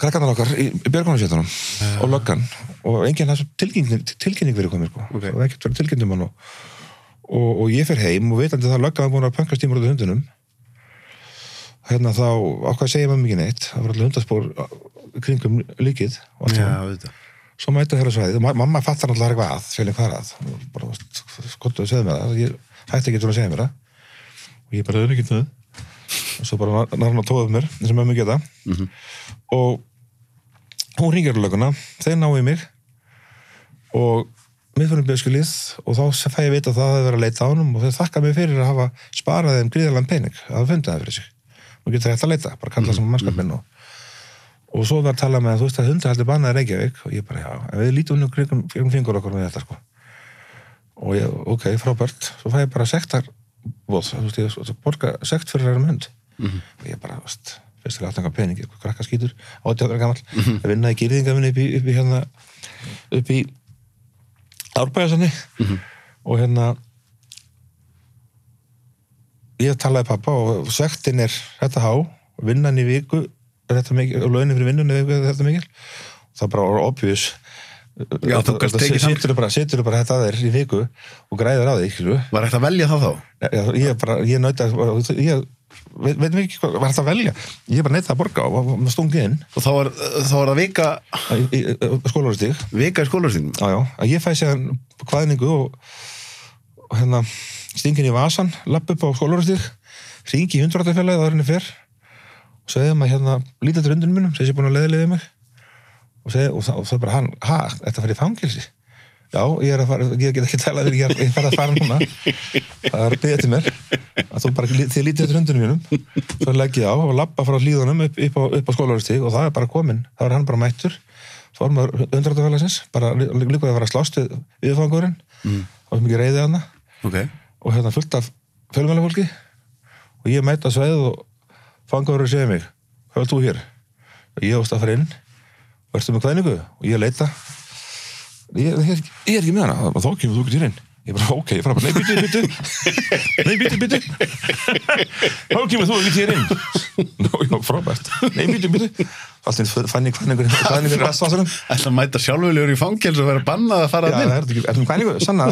krakkarnar okkar í, í björgunarsveitunum og löggan og enginn hans tilkynning, tilkynning verið komið sko. Ok. það var ekkert verið tilkynning um hann og, og, og ég fer heim og vitandi það löggan var búin að pönkast í mér út af hundunum hérna þá ákvað að segja maður mikið neitt það var alltaf hundaspór kringum líkið og allt auðvitað. Svo mæta þeirra svæðið og ma- mamma fattar náttúrulega eitthvað að, félum hvað að. Bara, skottu að segja mér það. Ég hætti ekki til að segja mér það. Og ég bara auðvitað það. Og svo bara nær hann að tóða mér, eins og mömmu geta. Og hún ringir á löguna, þeir náðu í mig. Og við fyrir bjöskilið og þá fæ ég vita að það hefur verið að leita á honum og þeir þakka mig fyrir að hafa sparað þeim gríðalega pening að hafa fundið það fyrir sig. Nú getur þetta að leita, bara kalla saman mannskapinn og og svo var að tala með að þú veist að hundahaldi bannaði Reykjavík og ég bara já, en við lítum nú kringum fingur okkur með þetta sko. Og ég, ok, frábært. Svo fæ ég bara sektar voð, þú veist, ég borga sekt fyrir þessum hund og ég bara, þú veist, fyrst til aðtanga pening eitthvað krakka skítur, átjáður gamall að vinna í gýrðingavinni upp upp í hérna upp í árbæðasanni og hérna ég talaði pappa og sektin er þetta há, vinnan í viku er þetta mikil, og launin fyrir vinnunni er þetta mikil. Það er bara obvious Já, þú gast tekið samt. bara, setur bara þetta að þér í viku og græðir á því, ekki Var hægt að velja það þá? Já, ég bara, ég nöyta ég veit, mér ekki hvað var þetta að velja? Ég bara neyta að borga og og stungið inn. Og þá var, þá var það vika, skólaristík vika í skólarstingum. já, já, að ég fæ séðan kvæðningu og, og hérna stingin í vasan, lapp upp á skólaristík ringi í hundrættafélagið áður henni fyrr og segði maður hérna lítið til hundunum mínum, segði sér búin að leiðilega mig og, segi, og, og er bara hann, ha, þetta fyrir fangilsi já, ég er að fara, ég get ekki talað ég er, ég er að fara núna. Það er að byggja til mér. Að þú bara, þið lítið til hundunum mínum. Svo legg ég á og lappa frá hlýðunum upp, upp á, upp á skólaristík og það er bara komin það er hann bara mættur. Formar hundrættafélagsins, bara lí- líka að vera að slást við viðfangurinn. Mm. og það er mikið reyðið hana Ok. og hérna fullt af fjölmjöla fólki og ég mæta sveið og fangaður og segja mig hvað vil þú hér? og ég ást að fara inn og ertu með kvæðningu og ég leita. Ég, ég, ég er ekki með hana. Og þá kemur þú ekki til inn ég bara ok, ég fara bara, nei byttu, byttu nei byttu, byttu þá kemur þú ekki til inn Nú, já, frábært, nei byttu, byttu alltaf fann ég kvæðningur kvæðningur í rastvásunum Ætla að mæta sjálfurlegur í fangels og vera bannað að fara Já, að það inn. er þetta ekki, ertu með kvæningu, sanna.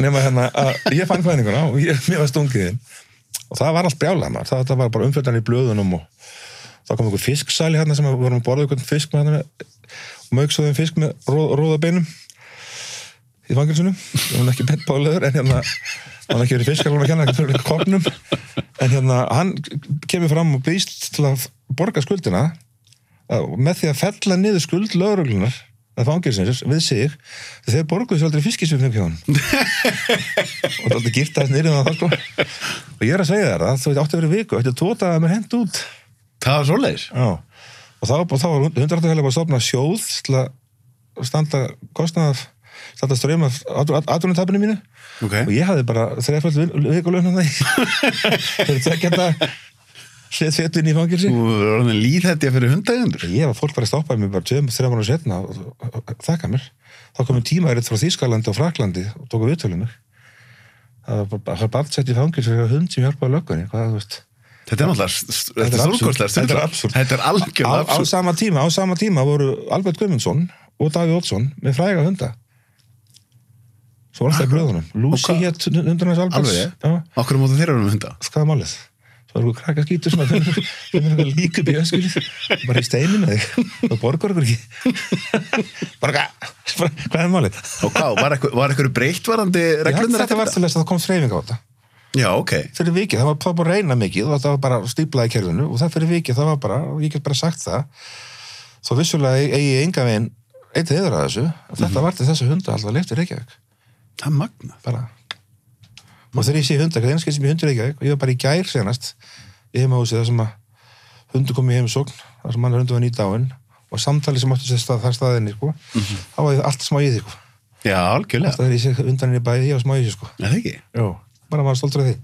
Nefna hérna að ég fann kvæninguna og ég, mér var stungiðinn og það var allt brjálað það, það var bara umfjöldan í blöðunum og þá kom einhver fisksæli hérna sem við vorum að borða einhvern fisk með hérna og mögsuðum fisk með róð, róðabeinum í fangilsunum við vorum ekki bent báleður en hérna hann ekki verið fiskar, koknum en hérna hann kemur fram og býst til að borga skuldina með því að fella niður skuld lögreglunar að fangilsins við sig þeir borguðu svo aldrei fiskisvifnum hjá hann og það er aldrei gift að nýrið það sko. Og ég er að segja það þú veit átti að vera viku, þetta tóta að mér hend út Það var svoleiðis. Já. og þá, þá var hundrartafélag bara að stofna sjóð til að standa kostnað standa ströym af atvinnutapinu mínu Ok. og ég hafði bara þreifald vikulun það fyrir tekja þetta hlið þettin í fangilsi Þú var orðin líðhættja fyrir hundægjandur. ég var fólk bara að stoppa mig bara tveim, þreim ára setna og, þakka mér þá komum tímaðiritt frá Þýskalandi og Fraklandi og tóku viðtölum mig það var bara, það var bara Þetta er náttúrulega, þetta er á, algjörlega á sama tíma, á sama tíma voru Albert Guðmundsson og Davíð Oddsson með fræga hunda. Svo var alltaf í blöðunum. Lucy hétt Alveg? Já, Okkur móta þeirra um hunda. er málið? Svo er eitthvað krakka skítur sem að eitthvað líka upp í öskilið bara í þig. Og borgar okkur ekki. Bara hvað? Er málið? Og hvað, var eitthvað, var breytt varandi reglunar þetta var til þess að það kom þreifing á þetta Já, ok. fyrir vikið, það var, það var bara að reyna mikið og það var bara stíplað í kerfinu og það fyrir vikið það var bara, og ég get bara sagt það þó vissulega eigi ég enga veginn eitt eður að þessu, að þetta var til þessu hunda alltaf leift í Reykjavík, Það er magnað. bara og þegar ég sé hunda, hvað einskil sem ég hundur Reykjavík og ég var bara í gær senast í heimahúsi þar sem að hundu kom í heimsókn þar sem mann hundu var nýta áinn og samtali sem átti sér stað þar staðinni sko. þá var ég allt smá í því sko. Já, algjörlega. það er ég sé hundaninn í bæði, ég var smá í því sko. Er það ekki? Jó, bara maður stoltur af því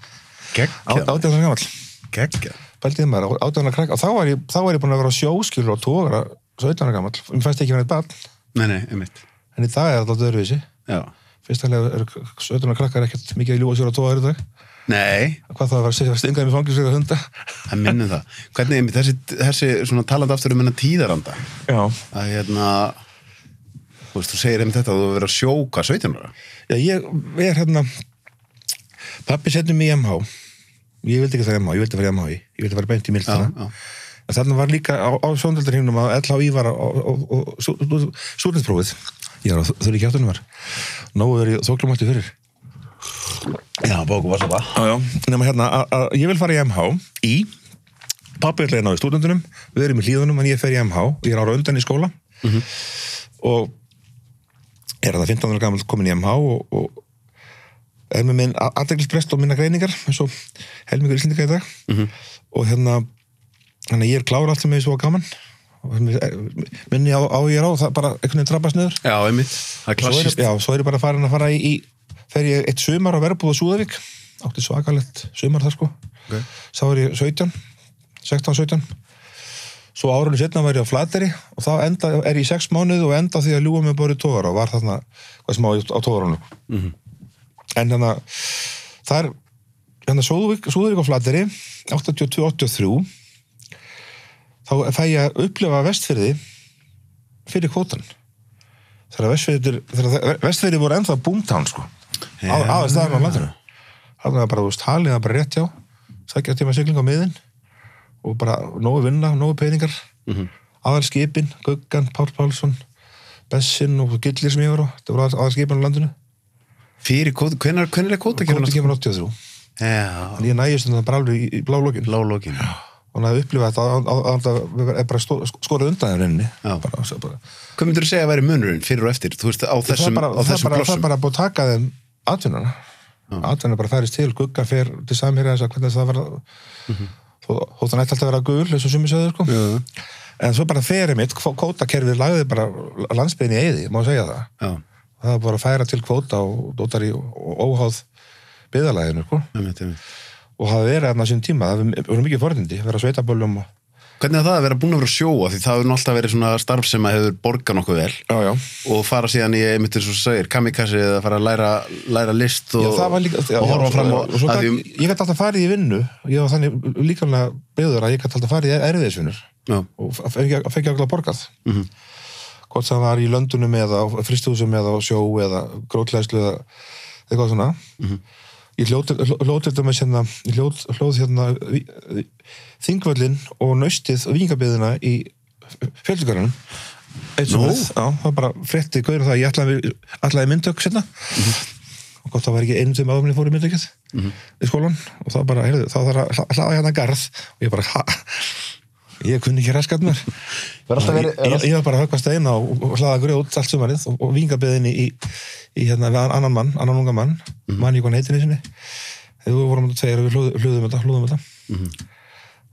gamall Gekkja. Pældiði maður, átján að krakka, og þá var ég, þá var ég búin að vera á sjóskilur og tógra 17 ára gammal, mér fannst ekki verið barn, Nei, nei, einmitt. en í dag er öðruvísi. Já. Fyrstulega er 17 ára krakkar ekkert mikið að ljúa á tógra í dag. Nei, Hvað það var stingaði með fangilsveika hunda? það minnum það. Hvernig, einmitt, þessi, þessi svona talandi aftur um hennar tíðaranda, Já. að hérna, þú veist, þú segir einmitt þetta að þú verður að sjóka 17 ára. Já, ég er hérna, pappi setjum mig í MH. Ég vildi ekki það í MH, ég vildi fara í MH, ég vildi fara beint í Já, mildina. já. En þarna var líka á, á sjóndaldarhimnum að LHI var á súrnisprófið. Ég er á þurri kjáttunum var. Nógu verið þóklumætti fyrir. Já, bóku var svo það. Já, já. Nefna hérna, að- að ég vil fara í MH í, pappi er leiðin á í stúdendunum, við erum í hlíðunum en ég fer í MH, ég er ára undan í skóla og er það 15 ára gammal komin í MH og, og er með minn aðdeglisprest og minna greiningar eins og helmingur íslendinga í dag. Og hérna þannig að ég er klára allt sem er svo gaman. Minni á, á ég er á það bara einhvern veginn trappast niður. Já, einmitt. Það er er, klassist. já, svo er ég bara farin að fara í, í fer ég eitt sumar á verbúð á Súðavík. Átti svakalegt sumar þar sko. Ok. þá er ég 17 16, 17 svo árunni setna var ég á Flateri og þá enda, er ég í 6 mánuð og enda því að ljúa mig bara í tóra og var þarna hvað smá á tóranum Mhm. En þannig að það er hérna Súðavík, Súðavík á Flateri 82-83 þá fæ ég að upplifa vestfyrði fyrir kvótan þegar vestfyrði þegar vestfyrði voru ennþá boomtown sko. Á, aðeins staðan á landinu. Það var bara, þú veist, halið það bara rétt hjá. Sækja tíma sigling á miðin og bara nógu vinna, nógu peningar. Mm. -hmm. aðal skipin, Guggan, Pál Pálsson Bessin og Gillir sem ég var á. Það voru aðal skipin á landinu Fyrir kóta, hvenær er kóta Kóti kemur 83 Já, en ég nægist þetta bara alveg í, í blá lokin. Lálókin. og hann hafði upplifað þetta að- að að það er bara skorið undan þeim reyninni Já. bara, svo bara, Hvað myndir þú segja að væri munurinn fyrir og eftir, þú veist, á það þessum, bara, á það er bara, það búið að taka þeim atvinnuna. Atvinna bara færist til, gugga fer til samherja þess að hvernig það var þó, þó það nætti alltaf að vera gul eins og sumi söður sko. Já. en svo bara ferið mitt, kvótakerfið lagði bara landsbyðin í eyði, má segja það. Já, það var bara að færa til kvóta og dótar í og óháð byðalæðinu sko. og það verið þarna sín tíma, það voru mikið fornindi vera á sveitaböllum og Hvernig er það að vera búin að vera að sjóa því það hefur alltaf verið svona starf sem að hefur borgað nokkuð vel. Já, já. og fara síðan í, einmitt eins og segir, kamikassi eða fara að læra, læra list og, það líka, og horfa fram og svo að því, ég gæti alltaf farið í vinnu. Ég var þannig líkanlega byggður að ég gæti alltaf farið í erfiðisvinnur. Og fengi fengi alltaf borgað. Mhm. Hvort það var í löndunum eða á fristúsum eða á sjó eða grótlæslu eða eitthvað svona. Mhm. ég hljóð hljóð til dæmis hérna ég hljóð, hljóð hérna þingvöllin og nöstið og vingabiðina í fjöldugarunum eitt sem við, já, það var bara frétti gauður það, ég ætlaði, ætlaði myndök setna Mhm. og gott það var ekki einu en ég fór í myndökið í skólan og það bara, heyrðu, þá þarf að hla- hlaða hérna garð. Og ég bara, ha ég kunni ekki raskat mér. Alltaf ég, verið- ég, ég var bara að höggva steina og, og hlaða grjót allt sumarið og, og vingabiðinni í, í hérna annan mann, annan unga mann. Mann í heitir í sinni. Þegar við vorum að tveir og við hlúðum þetta, hlúðum þetta.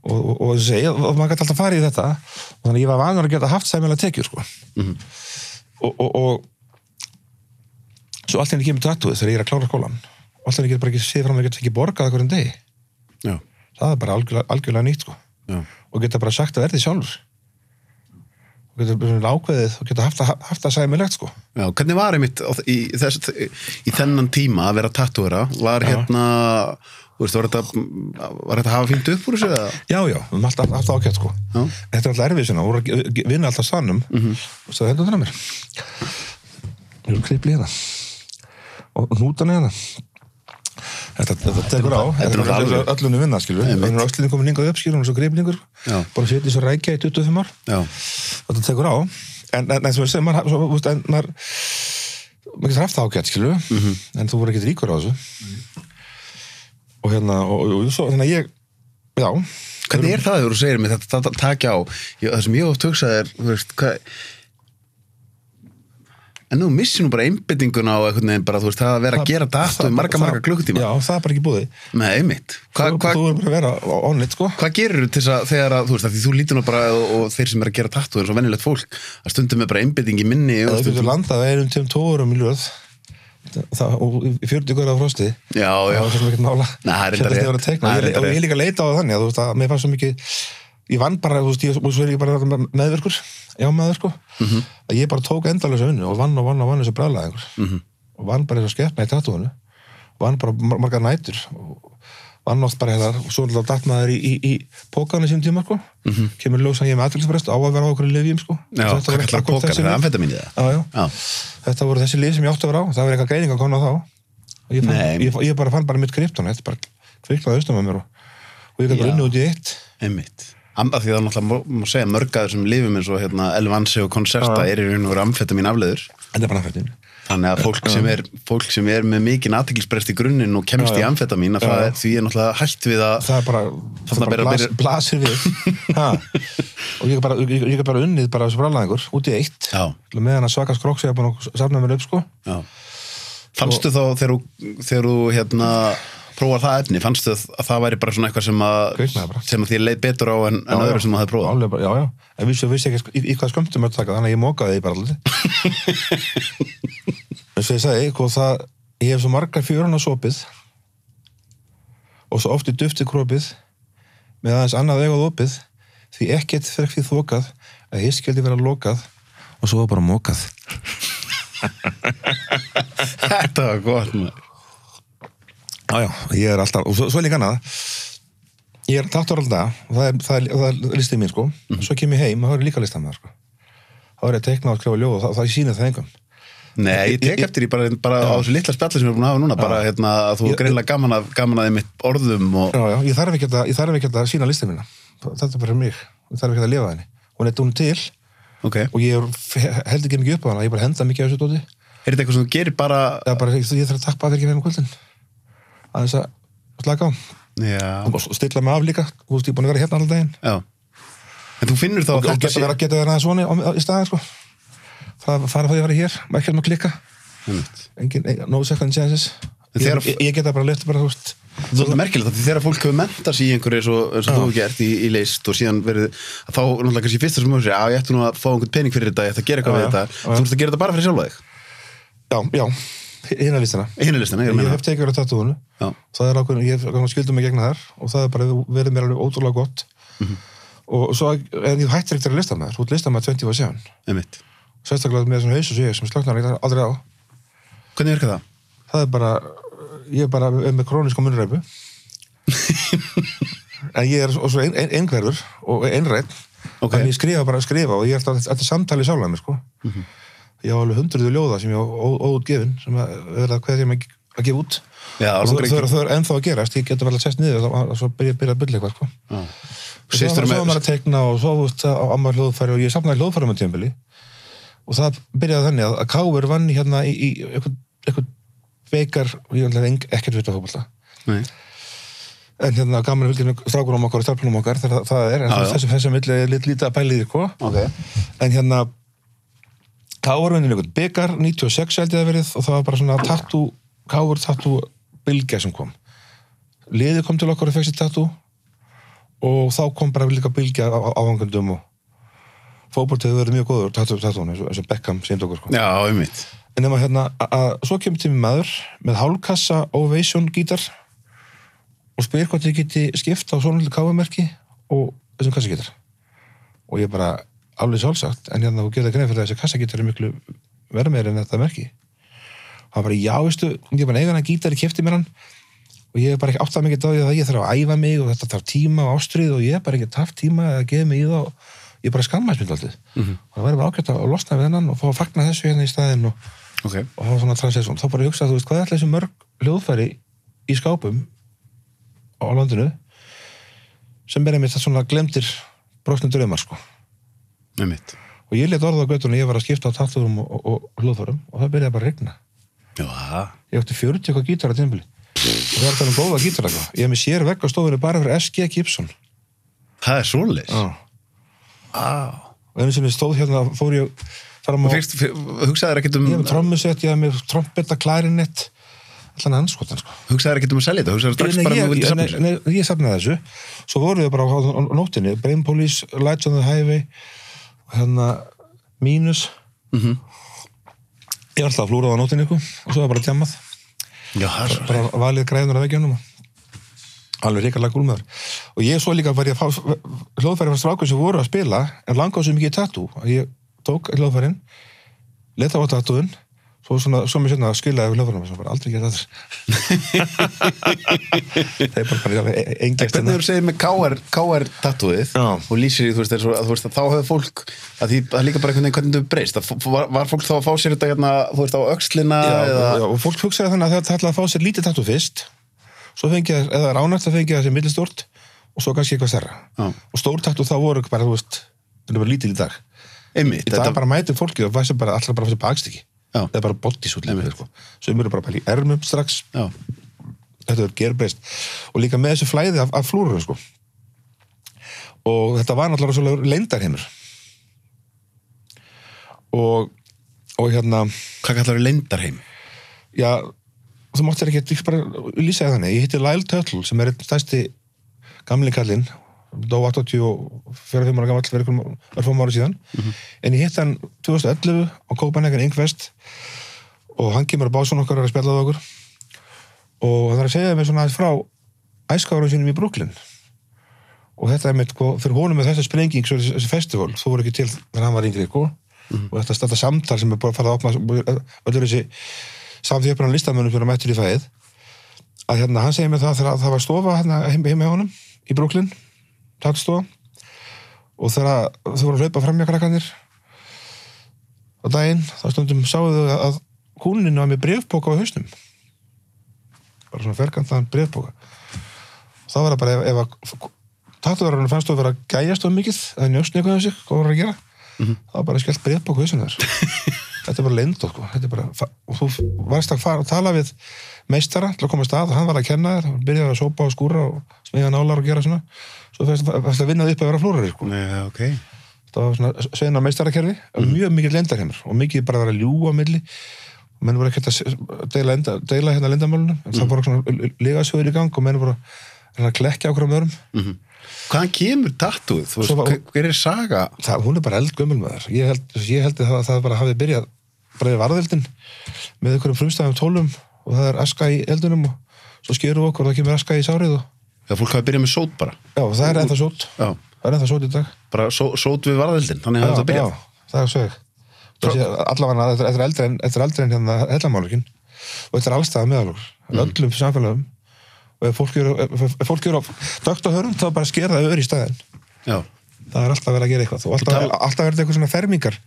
Og, og, og þessi og maður gæti alltaf farið í þetta. Og þannig ég var vanur að geta haft sæmilega tekjur sko. og, og, og svo allt henni kemur tattúið þegar ég er að klára skólan allt henni getur bara ekki séð fram að geta ekki borgað hverjum degi. Já, það er bara algjörlega, algjörlega nýtt sko. Já, og geta bara sagt að verði sjálfur og geta bara ákveðið og geta haft, það- haft það sæmilegt sko. já, hvernig var einmitt í, þess, í þennan tíma að vera tattúera, var hérna þú veist, var þetta var þetta að hafa fínt upp úr þessu já, já, við erum alltaf, alltaf ágætt sko. Já. þetta er alltaf erfið að ge- ge- vinna alltaf sannum mm -hmm. og það hendur það mér ég vil kripli hérna og hnútan hérna Þetta, þetta tekur á, þetta er öllunni vinna, skilur. Þannig að öllunni komin hingað upp, skilur hún svo greiflingur, bara setja í svo rækja í 25 ár, þetta tekur á. En, en, en sem við segjum, maður, getur haft það ágætt, skilur við, Mhm. en þú voru ekkert ríkur á þessu. Og hérna, og, og, og svo, þannig að ég, já. hvernig er það þegar þú segir mér þetta ta- takja á, það sem ég oft hugsaði er, þú veist, hvað en þú missir nú bara einbyttinguna á einhvern veginn bara, þú veist, það að vera að gera datu í marga, marga klukkutíma Já, það er bara ekki búið. með einmitt, Hva, Þú, hva, þú er bara að vera on it, sko. hvað til þess að þegar að, þú veist, að því þú lítur nú bara og, og þeir sem er að gera tatu eins og venjulegt fólk að stundum er bara einbytting í minni og þú getur landað einum tveim tórum í það, og í 40 góra frosti Já, já. það er að rétt. teikna Það er og og líka leita á þannig að, þú veist, að ég vann bara, þú veist, ég, og svo er ég bara meðverkur já meður sko Mhm. að ég bara tók endalösa vinnu og vann og vann og vann þessu bræðlega einhver Mhm. og vann bara þessu skeppna í tattúinu vann bara mar margar nætur. Og vann oft bara hérna og svo alltaf datt maður í, í, í pókanu sín tíma sko. Kemur ljós að ég er með aðtilsprest á að vera á okkur lifjum sko. Já, Þetta er voru þessi lið sem ég átti að vera á. Það var eitthvað greining að koma á þá. Og ég, fann, ég, ég bara fann bara mitt krypton þetta bara kviknaði austum með mér og, og ég gæti Já. unni út í eitt af Því það er náttúrulega, má- segja, mörgaður sem lifum eins og hérna, Elvansi og Concerta Já. er í raun og veru amfetamin afleður. þetta er bara fættin Þannig að fólk sem er, fólk sem er með mikinn aðteklisbrest í grunninn og kemst Já, í já. amfetamin, að Já, það já. er, því er náttúrulega hætt við að... það er bara, það bara byrjar- blas, byrjar- blasir við ha. og ég er bara, ég, ég er bara unnið bara þessu brálaðingur út í eitt Já. meðan að svaka skróks ég er búin að safna mér upp sko Já. Fannstu þá þegar þú, þegar þú hérna, prófar það efni, fannstu að það væri bara svona eitthvað sem að, sem að þér leið betur á en, en öðru sem prófað? Alveg bara, já, já, en vissi, vissi ekki í, í hvað skömmtum að taka, þannig að ég mókaði því bara alltaf eins og ég sagði, hvað það ég hef svo margar fjörun á sopið og svo oft í dufti krópið með aðeins annað vegað opið því ekkert fyrir því þokað að hitt skildi vera lokað og svo bara mókað Þetta var gott, maður. Já, já, ég er alltaf, og svo, svo er líka annað. Ég er tattur alltaf og það er, það er, það er listið mín, sko. Svo kem ég heim og það er líka listað með, sko. Þá er ég að teikna og skrifa ljóð og það, það sýnir það engum. Nei, ég tek eftir í bara, bara á þessu litla spjalli sem við erum búin að hafa núna, bara hérna, að þú er greinlega gaman að, gaman að þið mitt orðum og... Já, já, ég þarf ekki að, ég þarf ekki að sína listið mína. Þetta er bara mig, ég þarf ekki að lifa henni. Hún er dún til. Ok. og ég er, held ekki mikið upp á hana. Ég bara henda mikið af þessu dóti. Er þetta eitthvað sem þú gerir bara... það er bara, ég, þarf að takka bara þegar ég verðum kvöldin aðeins að slaka á. Og stilla mig af líka, þú veist, ég er búin að vera hérna allan daginn. Já. En þú finnur þá og að þetta geta geta vera aðeins svona í staðin, sko. Það fara það að vera hér, maður ekki að klikka. Engin, ein- no second chances ég, þegar- ég, geta bara lefði bara, þú veist. Það er merkilegt að því þegar fólk hefur mentað sig í einhverju eins og, og þú hefur gert í, í leist og síðan verið, að þá náttúrulega kannski fyrsta sem þú segir, að ég ætti nú að fá einhvern pening fyrir þetta, ég ætti að gera eitthvað Já, við já, þetta, já. þú ert að gera þetta bara fyrir sjálfa þig. já, já, Hinn er listina, ég er að ég meina. hef tekið verið tattúinu Já. það er ákveðin, ég hef skildum mig gegna þar og það er bara verið mér alveg ótrúlega gott Mhm. og svo, en ég hættir eftir að lista með þú ert lista með 24-7 Einmitt. sérstaklega með svona hausu sig sem slöknar aldrei á Hvernig virkar það? það er bara, ég er bara er með króniska munreipu en ég er svo svo ein, ein, einhverfur og einrætt Ok. en ég skrifa bara að skrifa og ég er alltaf þetta er samtali sjálf. Ég á alveg hundruðu ljóða sem ég á ó- óútgefin sem að verða hvað ég með að gefa út Já, og ekki- þau eru ennþá að gerast ég getur vel að sest niður og og svo byrja, byrja að byrja eitthvað sko. Já. svo með- maður að teikna og svo veist, á amma hljóðfæri og ég safnaði hljóðfæri með tímabili og það byrjaði þannig að, að Káur vann hérna í, í eitthvað, beikar og ég ætlaði ekkert vita Nei. en hérna gaman að fylgja strákunum okkar og stelpunum okkar það, það er, en þessum milli er lítið að því sko. En hérna Káur vann í einhvern byggar 96 held ég að verið og það var bara svona tattoo Káur tattoo bylgja sem kom liðið kom til okkar og fekk sér tattoo og þá kom bara líka bylgja á áhangundum og fókbort hefur verið mjög góður tattoo eins og, Beckham sínd okkur sko. Já, einmitt. en nema hérna að, svo kemur tími maður með hálkassa Ovation gítar og spyr hvort þið geti skipt á svona káumerki og þessum kassagítar og ég bara alveg sjálfsagt en hérna þú getur greið fyrir að þessi kassagítar er miklu verðmeir en þetta merki og hann bara já veistu, ég bara eiga hann að gítar í kefti mér hann og ég hef bara ekki átt að mikið á því að ég þarf að æfa mig og þetta þarf tíma og ástrið og ég hef bara ekki haft tíma að gefa mig í það og ég bara skammaðist mér alltaf Mhm. og það væri bara ágætt að losna við hennan og fá að fagna þessu hérna í staðinn og Ok. og hafa svona transesson, þá bara ég hugsa þú veist, hvað er alltaf þessi mörg hljóðfæri í skápum á landinu sem er einmitt það svona glemdir brosnum draumar sko Einmitt. og ég let orða á göttunum, ég var að skipta á tatturum og, og, og hljóðfærum og það byrjaði bara að regna Já, ég átti 40 eitthvað gítar að tímbili og það er þannig góða gítar eitthvað ég hef með sér vegg á stofinu bara fyrir SG Gibson Það er. Já. Á. og einu sem ég stóð hérna fór ég fram á, hugsaður ekkert um, ég hef trommusett, ég hef með trompetta, klarinett allan anskotan sko hugsaður ekkert um að selja þetta, hugsaður strax Nei, bara ég, að ég, nei, þessu. nei, ég safnaði þessu svo voru við bara á, á, á nóttinni Brain Police, Lights on the Highway hérna Minus Mhm. ég var alltaf að flúra á nótinu ykkur og svo var bara djammað Já, bara valið græðunar að veggjónum. Alveg ríkarlega gúlmaður. Og ég svo líka var ég að fá hljóðfæri frá strákur sem voru að spila en langaði svo mikið í tattoo að ég tók hljóðfærin leta á tattooin svo, svo mér sérna skilaði við og svo bara aldrei geta þetta það er bara, bara engert Hvernig þú segir með KR, KR tattooið Já. og lýsir því, þú veist, er svo, þú veist að þá hefur fólk að því að líka bara einhvern veginn hvernig þú breyst var, var fólk þá að fá sér þetta hérna, þú veist, á eða, já, og fólk hugsaði þannig að það ætlaði að fá sér lítið tattoo fyrst svo fengið, eða það er ánægt að fengið það sem millistort og svo kannski eitthvað stærra. Og stór tattoo þá voru bara, þú veist það bara lítið í dag einmitt, í dag bara mætir fólkið og væsir bara allra bara fyrir bakstykki. Já. Það er bara bodysútt sko. sem eru bara í ermum strax. Já, þetta er gerbreyst. Og líka með þessu flæði af, af flúru sko. og þetta var náttúrulega svolítið leyndarheimur og og hérna hvað kallar þau lendarheim já, þú máttir ekki ekki bara lýsa það þannig, ég hitti Lyle Tuttle sem er einn stærsti gamli kallinn dó 84 ára gamall fyrir örfum ára síðan. En ég hitti hann 2011 á Copenhagen Inkvest og hann kemur að básun okkar er að spjalla það okkur. Og það er að segja mér svona frá æskárum sínum í Brooklyn. Og þetta er mitt, sko, fyrir honum með þessa sprenging svo þessi festival, þú voru ekki til þegar hann var yngri, sko. Og þetta, þetta samtal sem er bara að fara að opna öllur þessi samþjöfnarnar listamönnum sem eru mættur í fæðið að hérna, hann segir mér það þegar það var stofa hérna heim, heim með honum í Brooklyn tattstofa og þegar þú voru að hlaupa fram hjá krakkanir á daginn þá stundum sáu þau að húninu var með brefbóka á hausnum. Bara svona ferkantaðan brefbóka þá var það bara ef, ef að tattúverðarinn fannst þú að vera gæjast of mikið eða njóstni eitthvað um sig, hvað voru að gera það var bara skellt brefbóka á hausnum þar þetta er bara leynd sko. Þetta er bara, og þú varst að fara að tala við meistara til að koma að. Stað hann var að kenna þér, byrjaði að sópa og skúra og smíða nálar og gera svona. Svo fyrst að vinna upp að vera flúrari sko. Nei, ok. Það var svona sveina meistarakerfi mjög mikið lendarheimur og mikið bara að vera á milli. Og menn voru ekkert að deila, enda, deila hérna lendamálunum en það voru svona ligasjóður í gang og menn voru að klekja okkur á mörgum. Mhm. hvaðan kemur var- hver- er saga? Það, hún er bara eldgömmul með þér. Ég held, ég held að það, það bara hafi byrjað bara í varðeldin með einhverjum frumstæðum tólum og það er aska í eldunum og svo skerum við okkur og það kemur aska í sárið og Já, fólk hafi byrjað með sót bara. Já, það er ennþá sót. Já, það er ennþá sót í dag. Bara só, sót við varðeldin þannig hafi þetta byrjað. já, það er sög. Allavega þetta er eldri en, er en hérna hellamálurkin og þetta er allstæða meðal mm. öllum samfélagum og ef fólk eru, eru á dögt á hörum þá bara sker það öður í staðin Já, það er alltaf verið að gera eitthvað. Og alltaf, Tal- alltaf verið eitthvað svona fermingar.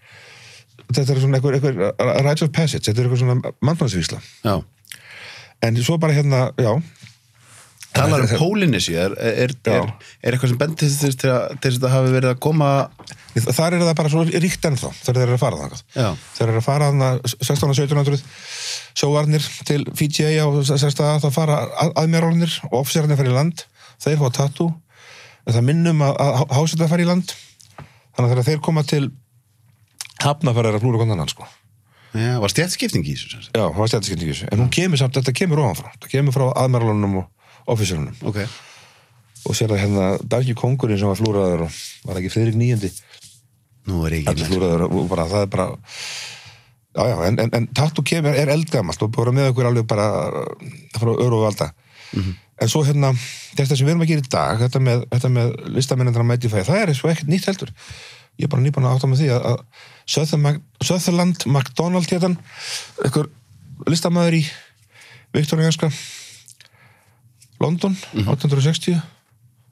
Þetta er svona eitthvað, eitthvað rights of passage, þetta er eitthvað svona mannmannsvísla já en svo bara hérna, já. Talar um Þetta- Pólinissi, er, er, er, er eitthvað sem bendir til til að til þess að þetta hafi verið að koma þar er það bara svo ríkt ennþá þegar þeir eru að fara þangað. Já, þeir eru að fara þarna 16. og 17. sjóvarnir til Fiji og þá fara að- aðmjörálunir og ofsérarnir fara í land. Þeir fá tattoo. En það minnum að, að hásetta fara í land. Þannig að þeir koma til hafnafæra er að flúra kondan hann sko já var stjættskipting í þessu já, það var stjættiskending í þessu. En hún kemur samt, þetta kemur ofanfrá. Þetta kemur frá aðmjörálunum og ofisérunum Ok, og sér það hérna Bergi Kongurinn sem var flúraður og var ekki Friðrik nýjandi nú er allir ekki með flúraður og bara það er bara já já, en, en, en tattoo kemur er eldgamalt og bara með okkur alveg bara frá öru og valda en svo hérna, þetta sem við erum að gera í dag þetta með, þetta með listamennindar að mæti fæði, það er svo ekkert nýtt heldur. Ég er bara nýbúin að átta með því að, að Sutherland McDonald hétan, einhver listamæður í Viktoríanska London 1860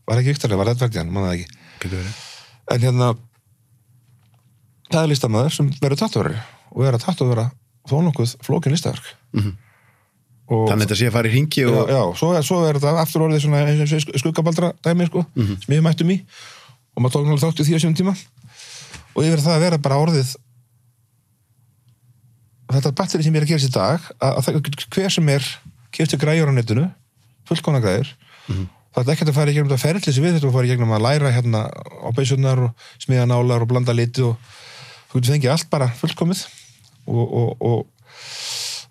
var ekki Viktoríu, var Edvardian, manna það ekki. Verið. en hérna það er listamæður sem verður tattúveri og er að tattúvera þó nokkuð flókin listaverk. Mhm. og Þannig þetta sé að fara í ringi já, og já, svo, er, svo er þetta aftur orðið svona skuggabaldra dæmi sko, sem við mættum í. Og maður tók náttúrulega þátt í því á sínum tíma og yfir það að vera bara orðið þetta batteri sem ég er að gera í dag að, að hver sem er kefti græjur á netinu fullkona græjur það er ekkert að fara í gegnum þetta ferli sem við þetta að fara í gegnum að læra hérna á beisunar og smiða nálar og blanda liti og þú getur fengið allt bara fullkomið. Og, og, og,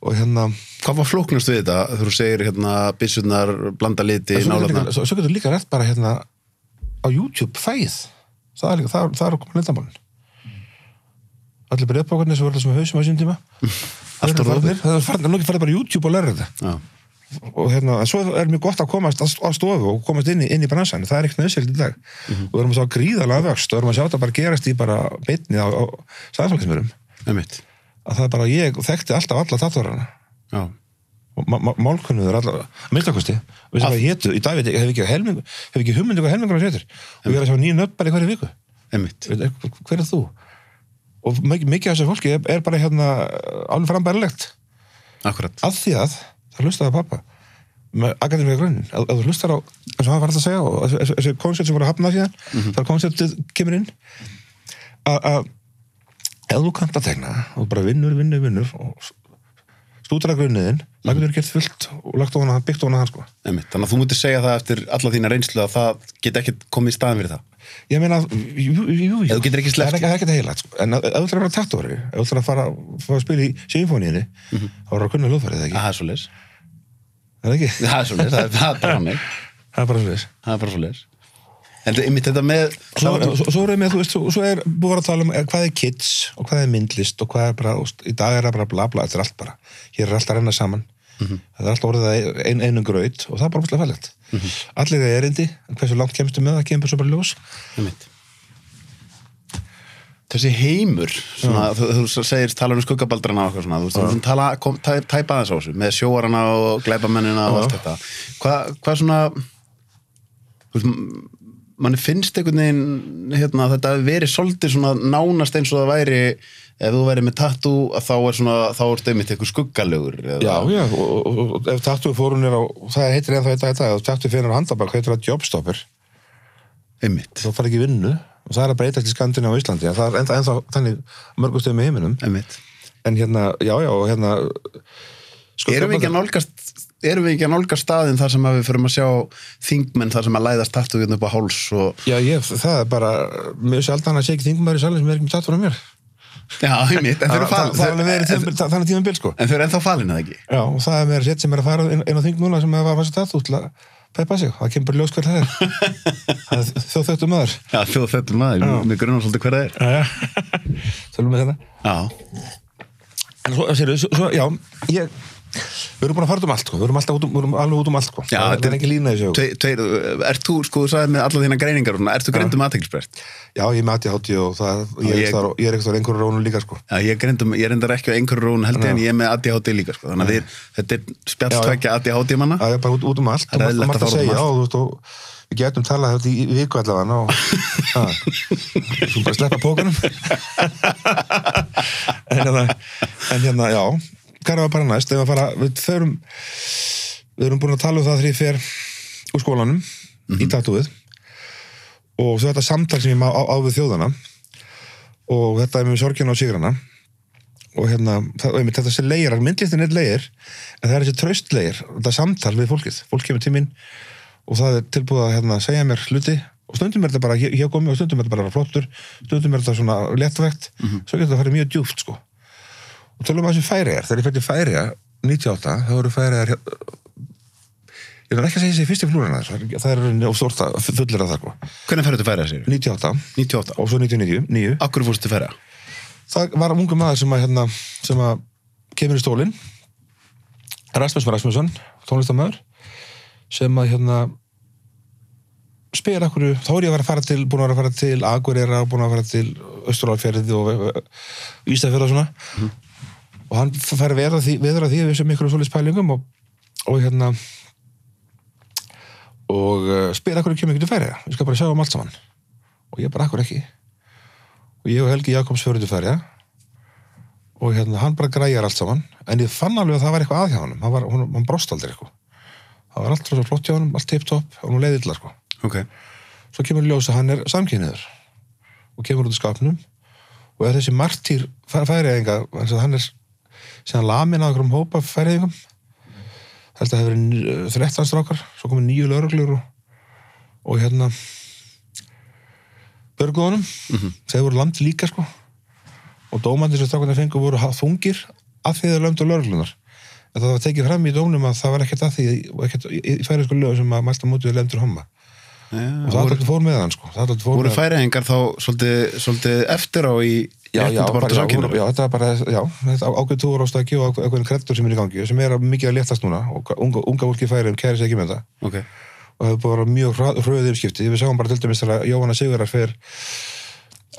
og hérna Hvað var flóknast við þetta þú segir hérna byssurnar, blanda liti, nálarna svo, getur líka rétt bara hérna á YouTube fæð. Það er, líka, það, er- það er okkur allir breyðbókarnir sem voru alltaf sem hausum á þessum tíma. Er farnir, það farið bara á YouTube og læra þetta. Já, og hérna, en svo er mjög gott að komast á á stofu og komast inn í, inn í bransan það er ekkert nöðsælt í dag. Mhm. og við erum að sjá gríðalega vöxt. Og við erum að sjá þetta bara gerast í bara beinni á, á einmitt. að það er bara ég þekkti alltaf alla tattorana Já, og málkunnuður allar að minnstakosti, við sem Að- hétu í dag veit ég, hef ekki helming hef ekki hugmyndu hvað helmingur hann hétur og ég er að sjá nýju nöfn bara í hverju viku. Hver er þú? Og mikið, af þessu fólki er, er bara hérna alveg frambærilegt Akkurat. að því að það hlustaði að pappa með akademíka grunnin ef ef þú hlustar á, eins og hann var alltaf að segja og þessi- koncept sem voru að hafna síðan þar konceptið kemur inn. Að að ef þú kannt að tegna og bara vinnur, vinnur, vinnur og stúdra grunniðin lagður gert fullt og lagt að hann byggt að hann sko einmitt. Þannig að þú mútið segja það eftir alla þína reynslu að það get ekki komið í staðin fyrir það. ég meina, jú, jú, jú, ekki það er ekki, er ekki heila sko. en ef þú ætlar að vera tattóri ef þú ætlar að fara, að spila í symfóníinni þá er það eða ekki? Það er svo leis. Er það ekki? Er leis, það er það bara hann. Það bara svo þess Það er bara svo leis. En það- einmitt þetta með... Svo, svo, svo, er með, þú veist, svo, svo er búið að tala um eh, hvað er kids og hvað er myndlist og hvað er bara, úst, í dag er það bara bla bla, þetta er allt bara hér er allt að renna saman. Það er alltaf orðið ein, einum gröð og það er bara fyrst fællegt allir er erindi, en hversu langt kemstu með það kemur svo bara ljós. Þessi heimur, svona, þú, þú segir tala um skuggabaldrana og eitthvað svona, þú veist, þú tala, kom, tæ, tæpa aðeins á þessu, með sjóarana og glæpamennina og allt þetta. Hvað hva svona, þú veist, manni finnst einhvern veginn, hérna, þetta verið svolítið nánast eins og það væri, ef þú væri með tattoo, þá er svona, þá er þetta einmitt eitthvað skuggalögur. eða- Já, já, og, og, og ef tattoo fórun er á það heitir ennþá í dag, ef tattoo fyrir á handabak heitir það jobstopper, Einmitt, þá fara ekki vinnu og það er að breytast í Skandinu á Íslandi það er ennþá, ennþá þannig mörgustöðum í heiminum einmitt. en hérna, já, já, og hérna Erum við ekki að nálgast erum við ekki að nálgast staðin þar sem að við förum að sjá þingmenn þar sem að læðast tattoo upp á háls og Já, ég, það er bara mjög sjaldan að sé ekki þingum í salin sem er ekki með tattoo á mér. Já, einmitt, en þau eru er falin tímabil- það- þannig tímabil sko. En þau eru ennþá falin eða ekki? Já, og það er meira sétt sem er að fara inn, á þing núna sem er að fara þessi tattoo til að peppa sig. Það kemur ljós hver það er. Það þjóð þögtum maður. Já, þjóð þetta maður, Já. við grunum það er Já, já við Já, já, ég erum búin að fara út um allt, sko. Við erum, alltaf út um, alveg út um allt, sko. Já, það, það er ekki lína þessu. tveir, tveir, ert þú, sko, þú sagði með alla þína greiningar og ert þú greindum aðteklisbreyst? Já, ég er með ADHD og það, ég, ég- er ég... ég er eitthvað einhverju rónu líka, sko. Já, ég greindum, ég reyndar ekki á einhverju rún held ég en ég er með ADHD líka, sko, þannig að við, þetta er Já, já. spjalltvækja ADHD manna. Það er bara út, út um allt. Það er og um segja, og, þú veist, og við getum talað þetta í, viku allavega og svo bara sleppa pókanum en, hérna, en hérna, já er það bara næst, fara við förum við erum búin að tala um það þegar ég fer úr skólanum í tattúið og svo þetta samtal sem ég má á, á við þjóðana og þetta er með sorgina og sigrana. Og hérna, það, og einmitt, þetta sé leir myndlistin er leir, en það er þessi traustleir þetta samtal við fólkið, fólk kemur tíminn og það er tilbúið að hérna, segja mér hluti. Og stundum er þetta bara hér komi og stundum er þetta bara flottur stundum er þetta svona léttvægt. Svo getur þetta að fara mjög djúpt sko og tölum að þessu færiðar, þegar ég fætti færiða 98, þá eru færiðar ég er ekki að segja þessi fyrsti flúrana það er og stórt að fullir að það sko Hvernig ferðu til færa sér? 98 98. og svo 99 9. Akkur fórstu færa? það var ungu maður sem að, hérna, sem að kemur í stólinn Rasmus Rasmusson tónlistamæður sem að hérna spyr okkur, þá er ég að vera að fara til búin að vera að fara til Akureyra búin að fara til Östurálferði og Ístafjörð og svona og hann fær veður að því, veður að því við sem ykkur svolítið spælingum og, og hérna og uh, spyr kemur ekki til færi við skal bara sjá um allt saman. Og ég bara okkur ekki? Og ég og Helgi Jakobs fyrir til færi og hérna hann bara græjar allt saman. En ég fann alveg að það var eitthvað að hjá honum. Hann, var, hún, hann brost aldrei eitthvað það var allt svo flott hjá honum, allt tipp-topp og hún leiði illa sko. Ok. svo kemur í ljós að hann er samkynniður og kemur út í skapnum og er þessi martýr færiðinga hann er síðan lamin að einhverjum hópa færiðingum held að það hefur verið 13 strákar svo komið nýju lögreglur og, og hérna börguðunum þeir voru land líka sko. Og dómandi sem strákarnir fengu voru þungir að því þeir lömdu lögreglunar en það var tekið fram í dómnum að það var ekkert að því ekkert í færiðsku lögum sem að mælta mútið lömdur homma. Ja, og það alltaf fór með hann sko. Voru færiðingar þá svolítið, svolítið eftir á í, Já, já, bara, þetta er bara, já, þetta ákveð túr ástæki og ákveðin kreddur sem er í gangi sem er mikið að léttast núna og unga, unga fólki færi um kæri ekki með það. Ok, og það að vera mjög hrað- hröð yfirskipti við sáum bara til dæmis þegar Jóhanna Sigurar fer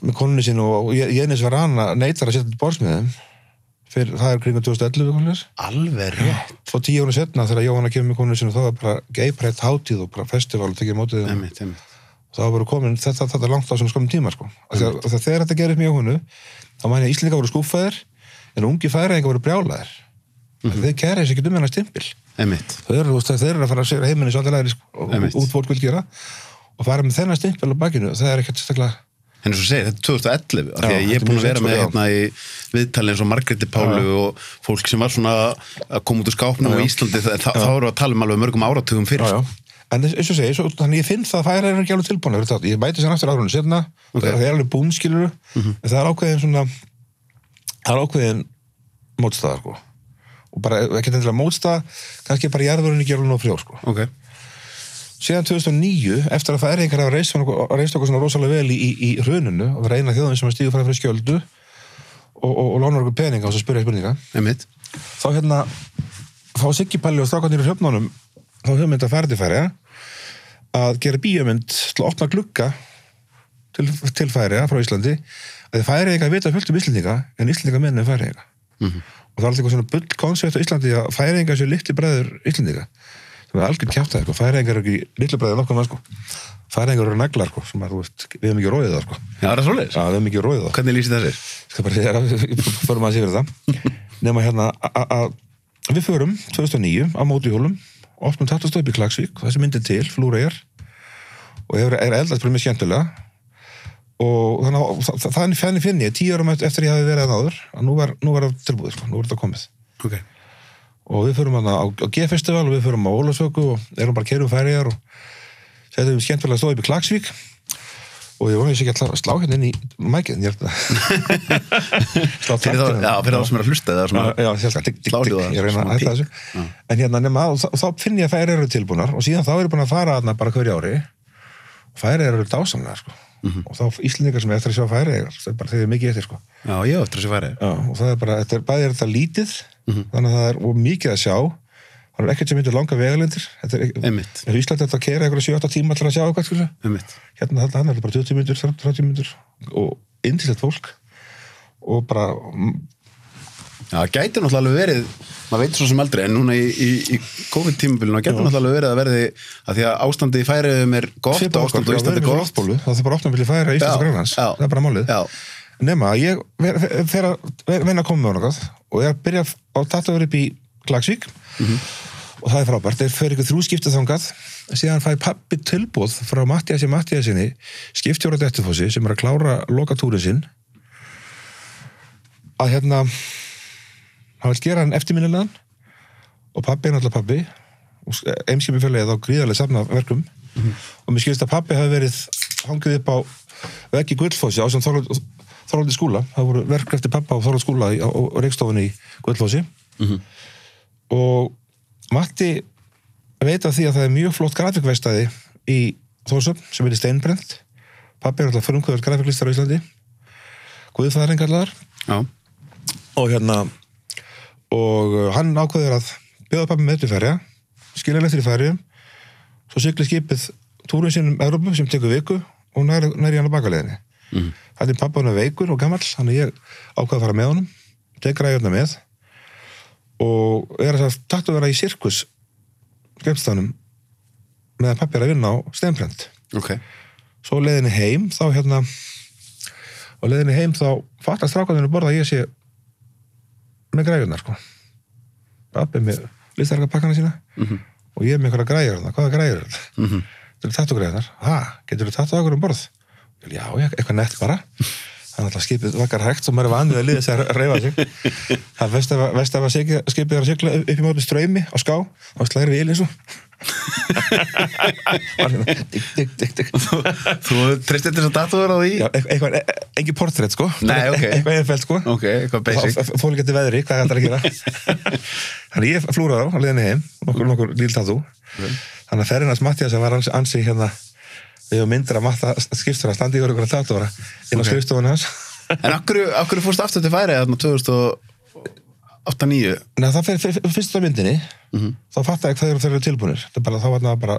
með konunni sín og Jénis Varana neytar að setja til þeim. Fyrir, það er kringum 2011 konunni alveg rétt. svo tíu ára setna þegar Jóhanna kemur með konunni sín og það var bara geiprætt hátíð og bara festival og tekið mótið þeim Var bara komin þetta, þetta langt á svona skomum tíma sko. þegar, þegar, þetta gerir mjög húnu þá mæni að Íslandika voru skúfaðir en ungi færaðingar voru brjálæðir mm. þeir kæri þessi ekki um hennar stimpil þeir eru, þeir eru að fara að segja heiminni svolítið sko, og Einmitt. út fólk vil gera og fara með þennan stimpil á bakinu það er ekkert staklega En eins og segir, þetta er 2011 af því Já, að ég er búin að vera með sko, hérna í viðtali eins og Margréti Pálu og fólk sem var svona að koma út úr skápnum á Já, já. Íslandi þá, þá erum við að tala um alveg mörgum áratugum fyrir já, já. En eins og segi, þannig ég finn það að færa er ekki alveg tilbúin ég bæti sér aftur árunni setna Ok. það er alveg búm skilur en það er ákveðin svona það er ákveðin mótstaðar sko. og bara ekki endilega mótstað kannski bara jarðurinn ekki alveg nóg frjó sko. Ok, síðan 2009, eftir að færingar hafa reist, svona- reist okkur svona rosalega vel í, í, í hruninu og vera eina þjóðin sem að stígu fram fyrir skjöldu og, og, og lána okkur peninga og svo spyrja spurninga. Þá hérna fá Siggi Palli og strákarnir í hrjöfnunum þá hugmynd að færiða að gera bíómynd til að opna glugga til, til færiða frá Íslandi að þið færiða ekki að vita fullt um Íslandinga en Íslandinga menn er færiða Mhm. og það er alltaf eitthvað svona bull koncept á Íslandi að færiðingar séu litli bræður Íslandinga sem er algjörn kjátt að færiðingar eru ekki litli bræður nokkuð með sko. Færiðingar eru naglar sko sem að þú veist við hefum ekki róið það sko. Já, það er svolítið. Já, við hefum ekki róið það. Hvernig lýsir þessir? skal bara segja að förum að segja það nema hérna að við förum 2009 á móti hjólum opnum tattastöp í Klagsvík þessi myndið til, flúregar og er, er eldast bara mjög skemmtilega. Og þannig þannig þannig finn ég tíu árum eftir ég hafi verið að áður að nú var, nú var það tilbúið, sko, nú var þetta komið. Ok. og við hana á, á G-festival og við förum á Ólasöku og erum bara kerum færiðar og setjum skemmtilega stóð upp í Klagsvík og ég sér ekki að slá hérna inn í mækið ég held að já, fyrir þá sem er að hlusta að þessu en hérna nema, og þá, þá finn ég að færi eru tilbúnar og síðan þá er ég búin að fara þarna bara hverju ári og færi eru dásamlega sko. Mhm. og þá Íslendingar sem er eftir að sjá færi það er bara þegar mikið eftir sko. Já, ég á eftir þessi færi. Já, og það er bara, þetta er, bæði er þetta lítið Mhm. þannig að það er mikið að sjá það er ekkert sem heitir langa vegalendir þetta er, Einmitt. er Ísland þetta að kera einhverja 7-8 tíma til að sjá eitthvað hérna hann er þetta bara 20 minnur, 30 minnur og indislegt fólk og bara Já, það gæti náttúrulega verið, maður veit svo sem aldrei, en núna í, í, í COVID-tímabilinu, það gæti náttúrulega verið að verði, að því að ástandið í færiðum er gott og ástandið á okkar, já, Íslandi er gott. það er bara opnum vilja færa Íslands Já, og Grænlands, það er bara málið. Já, nema að ég ver- fer- fer að vinna að koma með og ég er að byrja á tatuður upp í Klagsvík Mhm. og það er frábært, þeir fer ykkur þrjú skiptið þangað. Síðan fæ pappi tilbúð frá Mattiasi Mattiasinni skiptjóra Dettifossi sem er að klára lokatúrin sinn að hérna hann vil gera hann eftirminnilegan. Og pappi er náttúrulega pappi og eimskipin fjöleið á gríðarlega safna verkum og mér skilist að pappi hafi verið hangið upp á veggi Gullfossi á sem Þorvaldi skúla. Það voru verk eftir pappa á Þorvaldi skúla á, á, á reikstofunni í Gullfossi og Matti veit af því að það er mjög flott grafikvestæði í Þórsöfn sem heitir Steinbrent pappi er alltaf frumkvöður grafiklistar á Íslandi. Guðfæðringallar já, og hérna og uh, hann ákveður að bjóða pappi með til færja skilja lettir í færjum svo sigli skipið túrin sinum Európu sem tekur viku og næri, næri hann á bakaleginni. Mm. hann er pappa hann er veikur og gamall hann er ég ákveð að fara með honum tek ræðjörna með og er að takt að vera í sirkus skemmstanum meðan pappi er að vinna á steinbrent ok. svo á leiðinni heim þá hérna á leiðinni heim þá fattast strákaninu borða að ég sé með græjurnar sko pappi með listarka pakkana sína Mhm. og ég með einhverja þarna. hvaða græjur er þetta? Mhm. þetta er tattugræjurnar ha, getur þú tattuð okkur um borð? Já, já, eitthvað nett bara þannig að skipið vakar hægt og maður er vanið að liða sig að reyfa sig það vest að- vest að skipið er að sigla upp í móti ströymi á ská og slæðir við eins og. Þú treystir þess að datuður á því? Já, eitthvað, eitthvað, e- engin portrétt sko Nei, ok. eitthvað einfalt sko Ok, eitthvað basic. Ekki til veðri, hvað er þetta að gera þannig ég flúraði á að leiðinni heim nokkur, nokkur líl tatú þannig að ferinn hans Mattias var ansi, ansi hérna við höfum myndir að matta skiptur að standa í ykkur tatúara inn á Ok. skrifstofunni hans En akkur fórst aftur til færi þarna 2008-2009 Nei, það fyrir, fyrir, fyrir fyrst á myndinni Mhm. þá fattaði ég hvað þeir eru tilbúinir bara, þá var það bara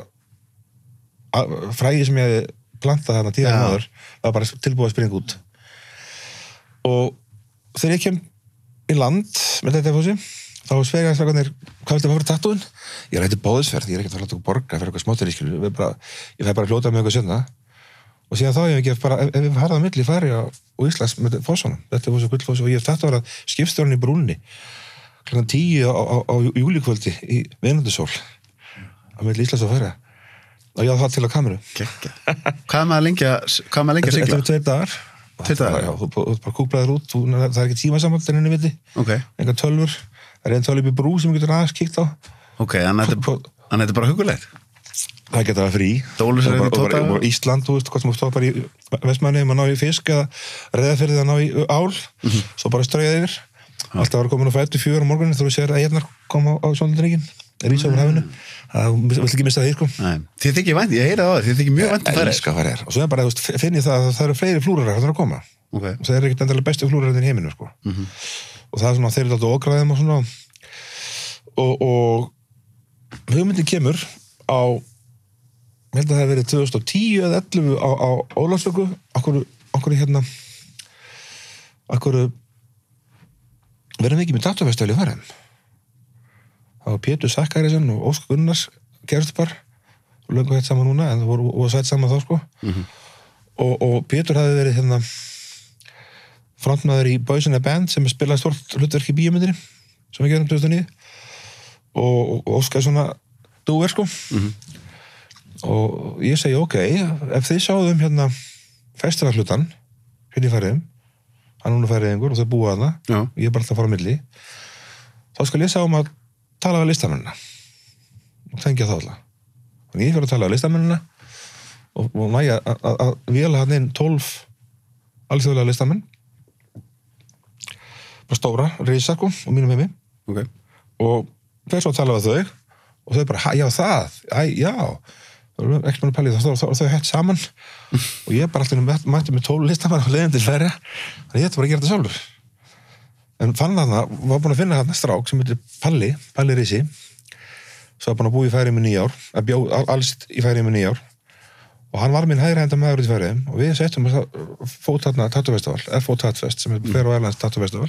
að- fræði sem ég hefði plantað þarna tíðan Já. áður það var bara tilbúið að springa út og þegar ég kem í land með þetta fósi þá svega ég strákanir hvað viltu að fara tattúin? Ég rætti bóðisferð, ég er ekki að fara að borga fyrir eitthvað smáttir ég skilur, bara, ég fæ bara að fljóta með eitthvað sérna og síðan þá hef ég ekki bara, ef, við farað á milli færi á, og Íslands með fósunum, þetta er fósi gullfósi og ég hef þetta að skipstjórn í brúnni klokkan tíu á, á, á júlikvöldi í Venundusól á milli Íslands og færi og ég á það til á kameru. Hvað er maður lengja Hvað er maður lengja að Þetta sigla? þú ert bara kúplaður út, það er ekki tímasamhald en enni viti, enga tölfur það tölv upp í brú sem getur aðeins kíkt á? Ok, þannig að þetta er- að bara hugulegt það geta það frí bara- bara- og Ísland, þú veist, hvað sem þú stóð bara í vestmanni um að ná í fisk eða reða fyrir það að ná í ál. Mhm. svo bara strauja yfir. Alltaf var komin að fættu á morgunin þú sér að eignar koma á, á sjónlendringin er í sjófur hafinu. Það þú vilt ekki missa því sko. Þið þykir vænt, ég heyri það á þið þykir mjög vænt elska hvað er og svo er bara, þú veist, finn ég það að það eru fleiri flúrar að það er að koma. Ok, og það er ekkert endalega bestu flúrar sko. Og það er svona, þeir eru alltaf ógræðum og svona. Og, og hugmyndin kemur á ég held að það hef verið 2010 eða 11 á, á Ólafsvöku. Okkur, hérna okkur verðum við ekki með datorfestölu í færum það var Pétur Sakkarisson og Ósk Gunnars gerðspar og löngu hætt saman núna en það voru, voru sætt saman þá sko. Og, og Pétur hafi verið hérna frontmaður í Boys in a Band sem spilaði stort hlutverk í bíómyndinni sem við gerum 2009 og, Óskar svona dúver sko. Og ég segi ok ef þið sjáðum hérna festivalhlutan hérna í færiðum hann núna færiðingur og þau búa hana já, og ég er bara alltaf að fara á milli þá skal ég sá um að tala við listamennina og tengja það alla. Þannig ég fyrir að tala við listamennina og, og næja að- að að vila hann inn 12 alþjóðlega listamenn bara stóra, reysa og mínum heimi. Ok. Og fer svo að tala við þau og þau bara, "Ha, já það, æ, já. Ekki mann að pæli það, þá þá þau hætt saman. Og ég bara alltaf mætti með tól listamann á leiðin til færi þannig ég ætti bara að gera þetta sjálfur. En fann þarna, var búin að finna þarna strák sem heitir Palli, Palli Risi. Svo var búin að búa í færi með nýjár að bjó al- alls í færi með nýjár og hann var minn hægri henda maður í færiðum og við settum fót þarna tattúfestival, F.O. Tattfest sem er fyrir og erlands tattúfestival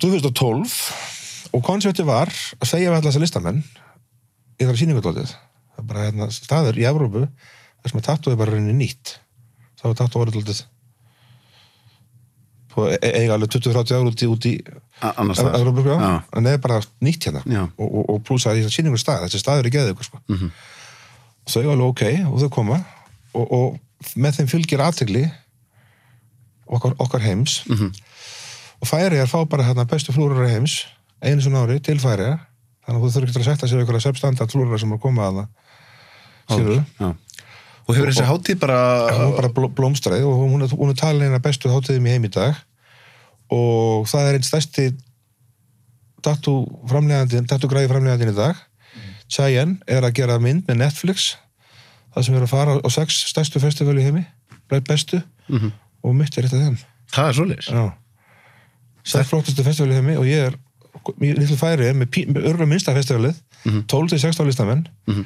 2012 og konsepti var að segja við allar þessar listamenn í þar síningadótið það er bara hérna, staður í Evrópu þar sem að tattoo er bara rauninni nýtt þá er tattoo orðið og e- eiga alveg 20-30 ár út í, út í Evrópu, en það er bara nýtt hérna Já. og, og, og pluss að í þessar síningu stað þessi staður er geðið ykkur sko. Mhm. þau er alveg ok og þau koma og, og með þeim fylgir aðtegli okkar, okkar heims Mhm. Og færiðar fá bara hérna bestu flúrar heims einu svona ári til færiðar þannig að þú til að setja sér ykkur substandard flúrar sem er að koma að það. Og hefur þessi hátíð bara hún er bara bló, blómstræð og hún er, er talin eina bestu hátíðum í heim í dag. Og það er einn stærsti tattoo framlegandi tattoo græði framlegandi í dag. Cheyenne er að gera mynd með Netflix það sem er að fara á sex stærstu festival í heimi bestu. Mhm. og mitt er eitt af þeim. Það er svoleiðis Flottustu festivalið hjá mig og ég er í litlu færi með, örgulega minnsta festivalið Mhm. 12-16 listamenn Mhm.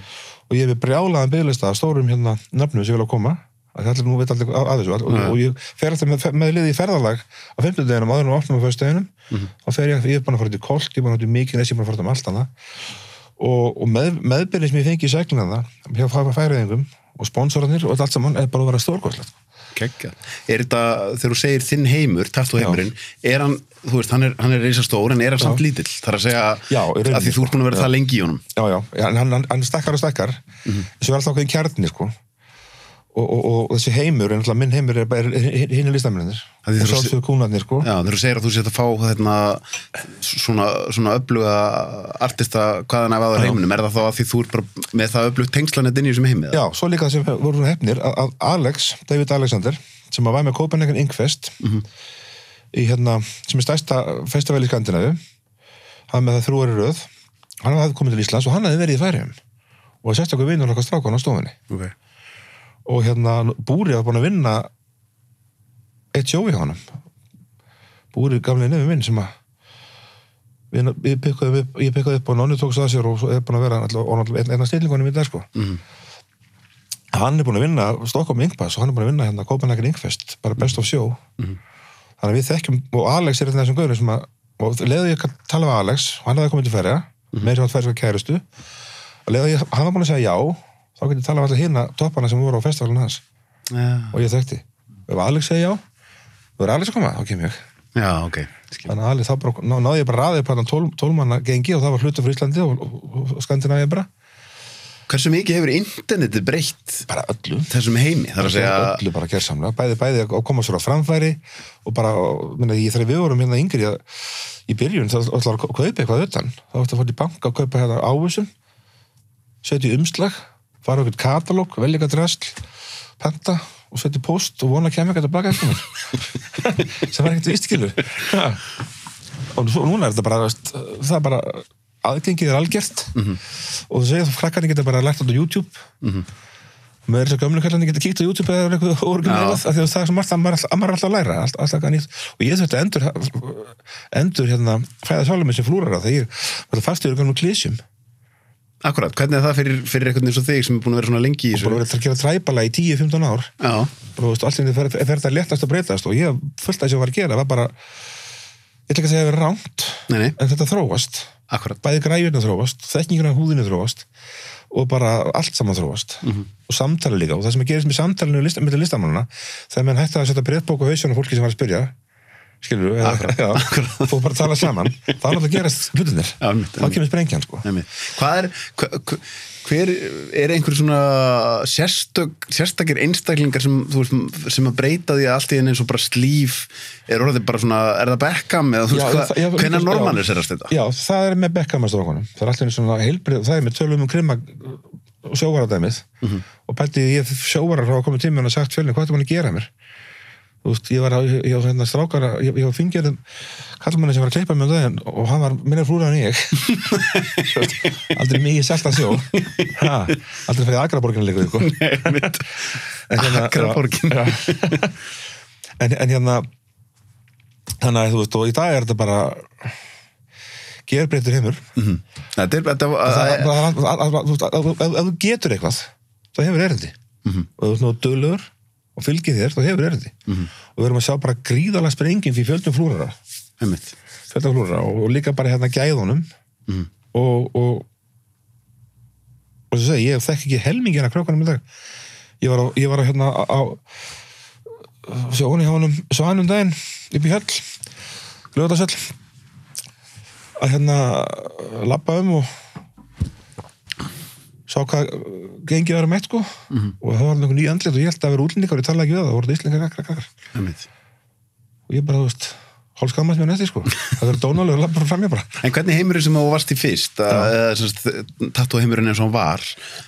og ég er við brjálaðan bygglista af stórum hérna nöfnum sem vilja koma að allir nú veit allir að, að þessu og, Já. og ég fer alltaf með, með liði í ferðalag á 50 deginum áður en á 8. og 1. deginum Mhm. þá fer ég, ég er bara að fara í Kolt ég er bara að fara í Mikines, ég er bara að fara út um allt annað og, og með, meðbyrðin sem ég fengi í seglina það hjá færiðingum og sponsorarnir og allt saman er bara að vera stórkostlegt Kekja. Er þetta, þegar þú segir þinn heimur, tattoo heimurinn, er hann, þú veist, hann er, hann er reysa stór en er hann samt lítill? Það er að segja Já, í að því þú ert búin að vera sko. það lengi í honum. já, já, já hann, hann, hann stakkar og stakkar þessu er alltaf okkur kjarni sko. Og, og, og þessi heimur er náttúrulega minn heimur er bara hinn er listamennir og sjálfsögur kúnarnir sko. Já, þú segir að þú sétt að fá hérna, svona, svona öfluga artista hvaðan af aður heiminum, er það þá að því þú ert bara með það öflugt tengslanett inn í þessum heimi? eða? já, svo líka sem voru hefnir að, að Alex, David Alexander sem að var með Copenhagen Inkfest í hérna, sem er stærsta festival í Skandinavi hann með það þrúari röð hann hafði komið til Íslands og hann hafði verið í færiðum og okkur vinnur okkar strákan á stofunni Ok. Og hérna Búri var búin að vinna eitt sjói hjá honum. Búrið gamlega nefnum minn sem að við, við pikkuðum upp, ég upp og nonni tók það að sér og svo er búin að vera alltaf, einn- af snillingunum í dag sko. Mhm. hann er búin að vinna Stockholm Inkpass og hann er búin að vinna hérna Copenhagen Inkfest, bara best of show. Mhm. þannig að við þekkjum og Alex er þessum gaurin sem að og leiði ég að tala við Alex og hann hefði komið til ferja mm meira sem að ferja kærustu. Og leiði ég, hann var búin að segja já þá getið tala við allir hérna toppana sem voru á festivalinu hans. Já, og ég þekkti. Ef Alex segja já, þú er Alex að koma þá kem ég. Já ok. Skil. þannig að Alex þá bara, ná, náði ég bara raðið hann tól, tólmanna gengi og það var hlutu fyrir Íslandi og, og, og Skandinavíu bara. Hversu mikið hefur internetið breytt bara öllu. þessum heimi? Það er að segja, öllu bara gerðsamlega, bæði, bæði að koma sér á framfæri og bara, minna, ég þegar við vorum hérna yngri að, í byrjun þá ætlar að kaupa eitthvað utan. Þá ætlar að fara í banka að kaupa hérna ávísum setja umslag fara okkur katalóg, velja eitthvað drasl panta og setja post og vona að kemja eitthvað tilbaka eftir mér. Sem var ekkert vístkilur og núna er þetta bara það er bara aðgengið er algjört -hmm. og þú segir þú krakkarnir geta bara lært á YouTube. -hmm. með þess að gömlu kallarnir geta kíkt á YouTube eða eitthvað að það er svo margt að maður er alltaf, er að læra allt, nýtt. Og ég þurfti að endur endur hérna fæða sjálfum með sem flúrar var það fast yfir gömlu klísjum akkurat, hvernig er það fyrir, fyrir eitthvað eins og þig sem er búin að vera svona lengi í og bara þessu? verið að gera træbala í 10-15 ár. Já, og þú veist, allt sem þið fer, fer þetta léttast að breytast og ég fullt að sem var að gera. Var bara ég ætla ekki að segja að vera rámt nei, nei, en þetta þróast. Akkurat. bæði græjurna þróast, þekkingurna á húðinu þróast og bara allt saman þróast. Mhm. og samtali líka. Og það sem gerist með samtalinu með listamannuna þegar mann hætti að setja breyðbók á hausjónu fólki sem var að spyrja skilur já, fór bara að tala saman. Þá er alltaf að gerast hlutinir þá kemur sprengjan sko. Hvað er, hva, hver er einhver svona sérstök, sérstakir einstaklingar sem, þú veist, sem að breyta því að allt í enn eins og bara slíf er orðið bara svona, er það Beckham eða þú veist það- hvenær já. normanir sérast þetta? já, það er með Beckham-strókunum það er alltaf svona heilbrið, það er með tölum um krimma sjóvaradæmið. Mhm. og pælti ég sjóvarar frá að koma tíma og sagt fjölni, hvað er mann að gera mér þú veist, ég var á, hérna strákara ég, ég var fingið kallmanni sem var að klippa mig um daginn og hann var minna flúra en ég Þú veist, aldrei mikið selt að sjó ha, aldrei fyrir agraborginu líka sko. Nei, mitt. En hérna- Akraborgin. Já, já. en, en hérna þannig að þú veist og í dag er þetta bara gerbreytur heimur Mhm. Er, það, það, það, það, það, það, þú veist, ef, þú getur eitthvað þá hefur erindi Mhm. og þú ert nú dölugur og fylgir þér þá hefur erindi. Og við erum að sjá bara gríðalega sprengin fyrir fjöldum flúrara. Fjöldum flúrara og, og líka bara hérna gæðunum. Mhm. og og og þess að ég þekk ekki helmingina krökkunum í dag. Ég var á, ég var hérna á, á sjóni hjá honum svanum daginn upp í höll gljóðasöll að hérna labba um og sá hvað gengið var meitt sko. Og það var einhvern ný andlit og ég held að vera útlendingar og ég tala ekki við það, það voru íslengar og ég bara, þú veist, hálf skammast mér nætti sko. Það verður dónalega að bara fram ég bara. En hvernig heimurinn sem þú varst í fyrst? Tattu heimurinn eins og hann var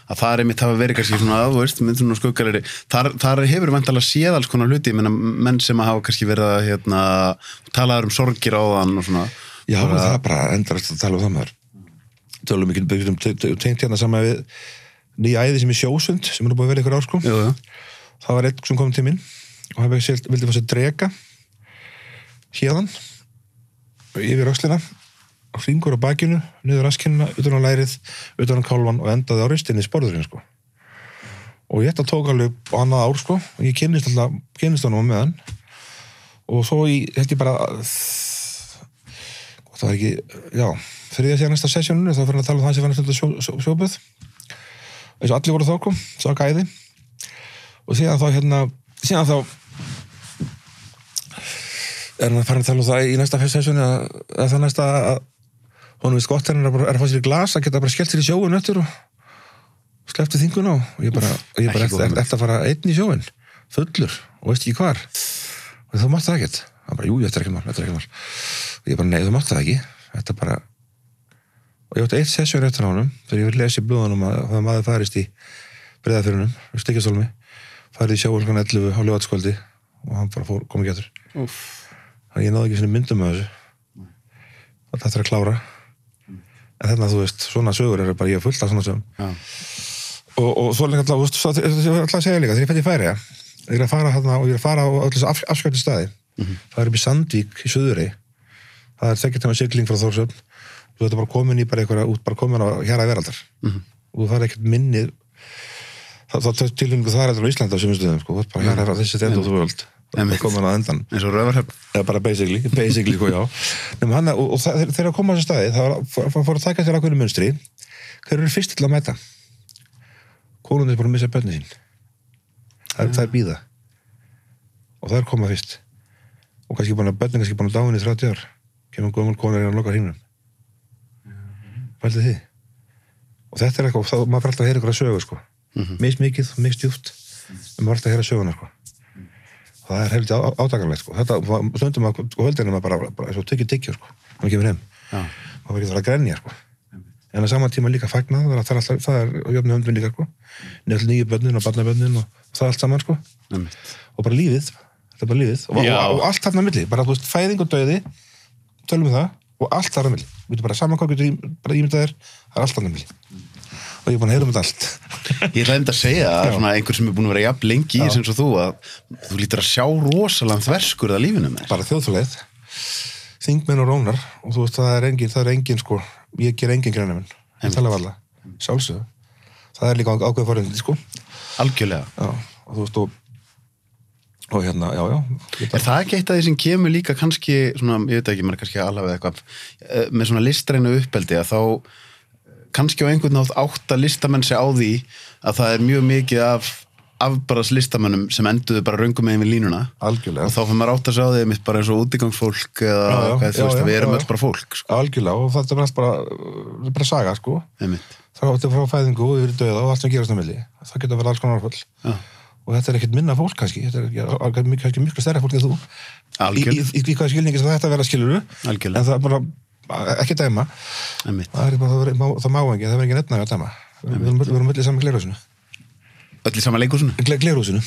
að það er einmitt hafa verið kannski svona veist, mynd svona skuggalegri. Þar, þar hefur vantalega séð alls konar hluti ég meina menn sem hafa kannski verið að hérna, talaður um sorgir á þann og svona. Já, bara, það er bara endrast að tala um það maður tölum ekki byggjum tengt hérna saman við nýja æði sem er sjósund sem er nú búið að vera ykkur ár Jú, jú. það var einn sem kom til minn og hann vildi, vildi fá sér drega hérðan yfir öxlina hringur á bakinu, niður raskinnina utan á lærið, utan á kálvan og endaði á ristinni í sporðurinn sko. Og ég þetta tók alveg á annað ár sko og ég kynnist alltaf, kynnist hann á meðan. Og svo í, held ég bara það var ekki, já þriðja síðan næsta sessjóninu, þá fyrir hann að tala um það sem var næstu sjó, sjó, sjóbuð. Eins og allir voru þá kom, svo að gæði. Og síðan þá hérna síðan þá er hann að fara að tala um það í næsta sessjónu að, að það næsta að honum veist gott er hann að, er að fá sér í glas að geta bara skellt sér í sjóun öttur og sleppti þingun á og ég bara, ég bara eftir, eftir að fara einn í sjóin fullur og veist ekki hvar. Og þú mátt það ekkert. Hann bara, jú, þetta er ekki mál, þetta er ekki mál. Og ég bara, nei, þú mátt það ekki. Þetta er bara og ég átti eitt sessjón eftir á honum þegar ég vil lesa í blóðunum að það maður farist í breyðafyrunum, stikjastólmi farið í hann 11 á lögatskvöldi og hann bara fór, kom ekki eftir þannig að ég náði ekki svona myndum með þessu og þetta er að klára en þarna þú veist, svona sögur eru bara ég er fullt af svona sögum Já. og, og svo líka alltaf, ég var alltaf að segja líka þegar ég fætti færi ég er að fara hérna og ég er að fara á öll þessu af, afskvæmdi staði það er upp í Sandvík í Suðurey það er þekkert tíma sigling frá Þórsöfn þú ert bara komin í bara einhverja út bara komin á hér að veraldar. Og þú fara ekkert minni það, það, það tilhengu það er alltaf á Íslandi á sömum stöðum sko, þú ert bara hér að þessi stend og þú völd Einmitt. komin á endan eins og röfarhöfn eða bara basically, basically sko, já. Nefnum, hann, og, og það, þegar að koma á þessu staði það var fór, að taka sér ákveðinu munstri. Hver eru fyrst til að mæta? Konun er bara að missa bönni sín. Það, er- það er býða og það er koma fyrst. Og kannski búin að bönni kannski búin að dáin í 30 ár. Kemur gömul konur í að loka hínum Pældi því og þetta er eitthvað, þá, maður fyrir alltaf að heyra ykkur að sögu sko. mismikið, misdjúft en maður er alltaf að heyra söguna sko. og það er heldur á, átakarlegt sko. þetta, stundum að, og höldinu maður bara, bara eins og tekið tekjur, sko, maður kemur heim Já. maður verður að grenja sko. en á saman tíma líka fagna það er, það er, alltaf, það er jöfnu höndun líka sko. nefnir nýju bönnin og barnabönnin og, það allt saman sko. Einmitt. og bara lífið þetta er bara lífið og, og, og allt þarna milli, bara þú veist, fæðing og döði tölum við það og allt þarna milli við bara saman hvað getur í- bara ímyndað þér það er allt á milli. Og ég er búin að heyra um þetta allt. Ég ætla einmitt að segja að einhver sem er búin að vera jafn lengi í og þú að þú lítur að sjá rosalega þverskurð að lífinu með bara þjóðfélagið. Þingmenn og rónar og þú veist það er engin, það er engin sko ég ger engin greinamenn, ég tala varla. Sjálfsögðu, það er líka ákveð fórhundið sko. Algjörlega. Já, og þú veist og og hérna, já, já. Er það ekki eitt af því sem kemur líka kannski svona, ég veit ekki, maður er kannski alveg eitthvað eh, með svona listrænu uppeldi að þá kannski á einhvern nátt átta listamenn sig á því að það er mjög mikið af afbaras listamennum sem enduðu bara röngum með við línuna. Algjörlega. Og þá fyrir maður átt að sjá því mitt bara eins og útigangsfólk eða Já, já, hvað þú veist, við erum öll bara fólk sko. algjörlega og þetta er bara, bara, er bara saga sko. Það er frá fæðingu og yfir döða og allt sem gerast á milli. Það getur að vera alls konar áfall Já. Og þetta er ekkert minna fólk kannski. Þetta er ekki- kannski miklu, stærra fólk en þú. Í, í, í, í hvað skilningi sem þetta vera skiluru Algjörlega. en það er bara ekki dæma. Einmitt. það, er bara, það, má- ekki, það verður ekki nefna að dæma. Við erum öll- í saman glerhúsinu. Öll í sama leikhúsinu? Gle- glerhúsinu,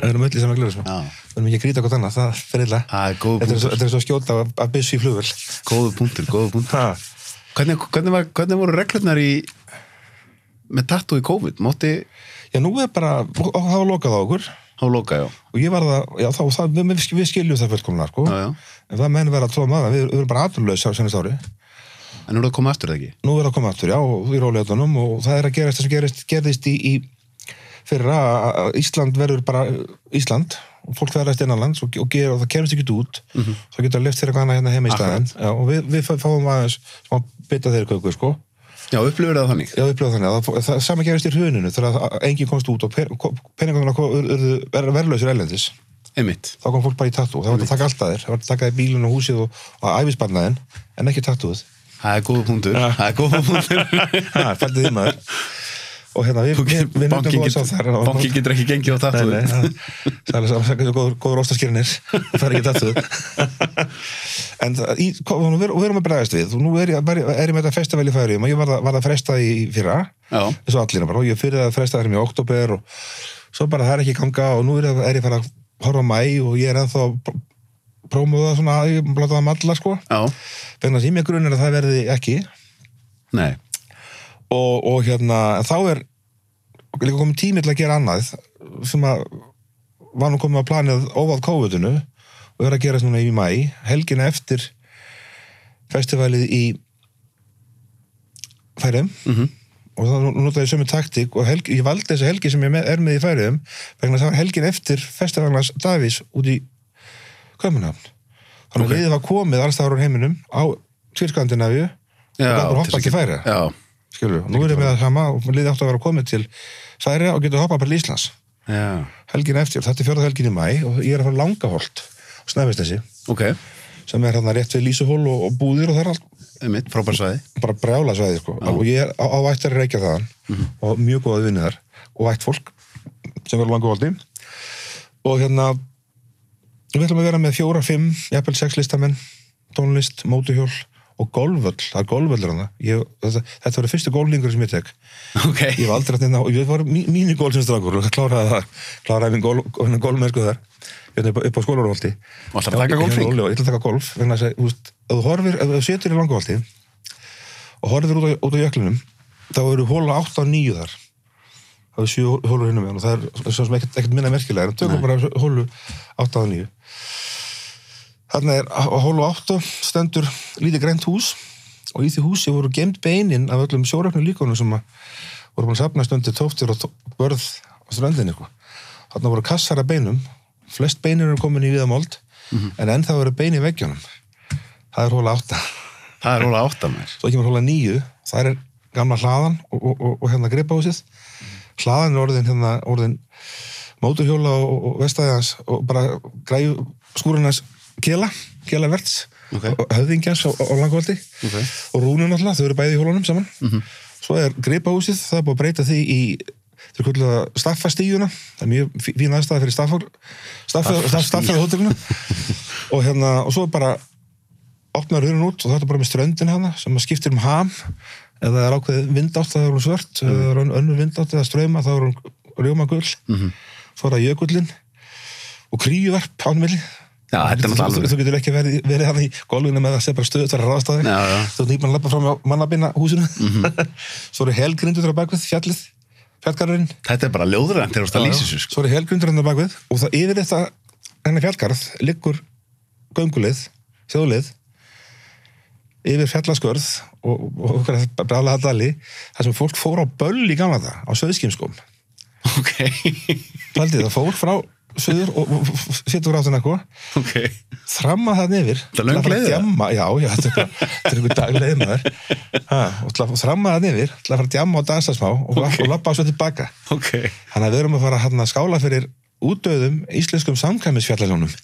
við erum öll í saman glerhúsinu. Við erum ekki að grýta hvort annað, það fyrir illa. Þetta er svo- skjóta að, byssu í flugvel Góðu punktur, góðu punktur. Hvernig, hvernig, var, hvernig voru reglurnar í með tattoo í COVID? Mótti já, nú er bara, það var lokað á okkur. Á loka, já. og ég var það, já þá, það, við, við, skiljum það fullkomlega, sko. En það menn vera að tróða maður, við, við erum bara aðurlaus á senast ári, En nú er það að koma aftur, eða ekki? nú er að koma aftur, já, og í róleitunum og það er að gerast það sem gerist, gerðist í, í fyrra að að Ísland verður bara Ísland og fólk verðast innanlands og, og, og það kemst ekki út. Þá getur að lift fyrir annað hérna heima í staðinn. Já, og við, við fá- fáum aðeins smá bita þeirri köku, sko Já, upplifur það þannig. Já, upplifað þannig. Að það, það, það sama gerist í hruninu. Þegar að enginn komst út og peningarna urðu verðlausir ellendis Einmitt. þá kom fólk bara í tattoo, það var að taka alltaf þér. Það var að taka í bílun og húsið og, og æfisbarnaðin en ekki tattooð Það er góðu punktur. Það er góðu punktur. ha, fældið því maður og hérna við, við, við Bankin góða sá getur, þar bankin getur ekki gengið á nei, það er góður, óstaskýrinir það er ekki tattooð en það, í, og við, við erum að bregðast við. Og nú er ég, er ég með þetta festival í færiðum og ég var, var að fresta í fyrra. Já. eins og allir bara og ég fyrir að fresta þeim í oktober og svo bara það er ekki í ganga og nú er, ég- er ég fara að horfa á mæ og ég er ennþá að prómóða svona, ég bláta það malla sko. Já. vegna sem ég grunir að það verði ekki. Nei. Og, og hérna þá er líka komið tími til að gera annað sem að var nú komið að planið óváð COVID-unu og er að gerast núna í mæ helgina eftir festivalið í færiðum Mm og þá notaði ég sömu taktík og helgi, ég valdi þessa helgi sem ég með, er með í færiðum vegna að það var helgin eftir festivalans Davís út í Kömunafn þannig að Ok. liðið var komið alls þar á heiminum á Tvírskandinavíu og það bara hoppa ekki færi Já. Skilur, nú erum við það sama og liðið áttu að vera komið til Færi og getur hoppað bara til Íslands Já. helgin eftir, þetta er fjórða helgin í mæ og ég er að fara langaholt snæfist þessi, Ok. sem er hérna rétt við Lísuhól og, og búðir og það er allt Einmitt, frábær svæði. bara brjála svæði sko. og ég er á, á ættar reykja þaðan og mjög góða vinni þar og ætt fólk sem verður langaholti og hérna við ætlum að vera með fjóra, fimm, jafnvel sex listamenn tónlist, mótuhjól og golfvöll, það er golfvöllur hana ég, þetta, var fyrstu golflingur sem ég tek. Ok. ég var aldrei að og ég var mí, mínu gól sem strangur og kláraði það, kláraði minn gól, gólmennsku þar. Upp á, upp á skólarholti Og að taka golfhring? Já, ég ætla að taka golf þess að, þú veist, ef þú horfir, ef þú setur í langaholti og horfir út á, út á jöklinum þá eru hóla 8 og 9 þar. Það er sjö hólur hinn með og það er svo sem ekkert, ekkert minna merkilega en tökum bara hólu 8 og 9 þarna er á hólu 8 stendur lítið grænt hús. Og í því húsi voru gemt beinin af öllum sjóröknu líkonum sem voru búin að sapna stundir tóftir og börð á ströndinni sko. þarna voru kassar af beinum. Flest beinir eru komin í viðamold en ennþá eru bein í veggjónum. Það er hóla 8 Það er róla átta mér. svo kemur hóla nýju, það er gamla hlaðan og, og, og, og hérna gripahúsið. Hlaðan er orðin hérna orðin móturhjóla og, vestæðans og bara skúrunars kela, kela verts Ok. og höfðingjans á, á langvaldi Ok. og rúnun alltaf, þau eru bæði í hjólunum saman. Svo er gripahúsið, það er búið að breyta því í þau kvöldu það staffastíjuna það er mjög fí- fín aðstæða fyrir staffar hótelinu. Og hérna, og svo bara opnar hurun út og þetta er bara með ströndin hana sem skiptir um ham. Eða það er ákveðið vindátt það er hún svört. Eða það er ön- önnur vindátt eða ströma þá er hún rjómagull. Svo er það jökullin og kríuvarp ánmili Já, þetta er náttúrulega alveg. þú getur ekki verið, verið hann í golfinu með að segja bara stöðu þar ráðstæði Já, já. þú nýpar að lappa fram á mannabina húsinu svo eru helgrindur á bakvið fjallið, fjallgarðurinn Þetta er bara ljóðrænt þegar þú ert að lýsa þessu, sko. svo eru helgrindur á bakvið og það yfir þetta henni fjallgarð liggur gönguleið, þjóðleið yfir fjallaskörð og, og að brála að dali þar sem fólk fór á böll í gamla það á söðskimskum Ok. Paldið, það fór frá söður og, setur áttin eitthvað þramma það nefir Þetta er djamma, já, já, þetta er, er einhver dagleið maður. Ha, og þramma það nefir til að fara að djamma og dansa smá og, okay. og lappa svo tilbaka Ok. þannig að við erum að fara hérna, að skála fyrir útdöðum íslenskum samkæmisfjallaljónum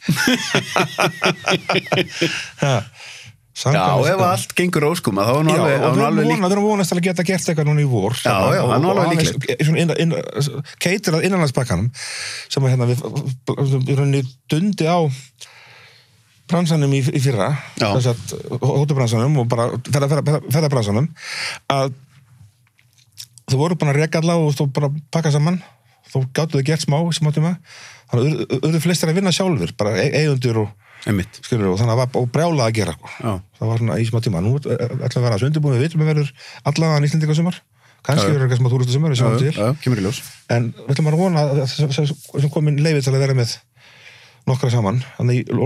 ha, Já, ef allt gengur óskum, að þá er nú Já, alveg, er alveg líkt. vonast, við erum vonast að geta gert eitthvað núna í vor Já, já, það er alveg líklegt. Keitir að innanlandspakkanum sem að hérna við, við rauninni dundi á bransanum í, í fyrra Já. þess að hótubransanum og bara ferðabransanum að þú voru búin að reka alla og þú bara pakka saman þú gáttu þau gert smá í smá tíma þannig að auðvitað flestir að vinna sjálfur bara e- eigendur og. Skilur og þannig að það var brjálað að gera sko. Já. það var svona í smá tíma nú ætlum við að vera þessu undirbúin við vitum að verður allavega nýslendinga sumar kannski verður eitthvað smá túristu sumar við Já, sjáum til já, kemur í ljós. en við ætlum að vona að þess- þess- sem komin leiði til að vera með nokkra saman þannig í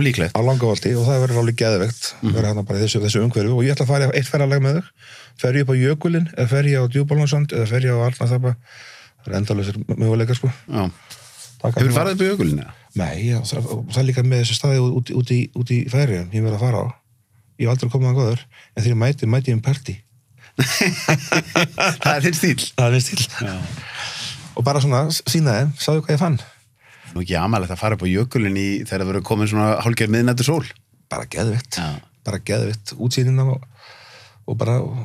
líklegt. á langavaldi og það verður alveg geðvegt Mhm. vera hérna bara í þessu, þessu umhverju og ég ætla að fara eitt ferðalag með þau fer ég upp á Jökulinn eða fer ég á Djúbálansand eða fer ég á Arnarþapa það er endalausir möguleikar sko Hefur farið upp í ökulinu? Nei, já, það, það er líka með þessu staði út, út, í, út í færiðum, ég verð að fara á. Ég hef aldrei komið að góður en þegar ég mæti, mæti ég um party. Það er þinn stíl. það er minn stíl og bara svona sína þeim, sáðu hvað ég fann. Nú ekki amalegt að fara upp á jökulin í þegar það verður komin svona hálfgerð miðnættu sól. bara geðvitt, Já. bara geðvitt útsýnina og, og bara og,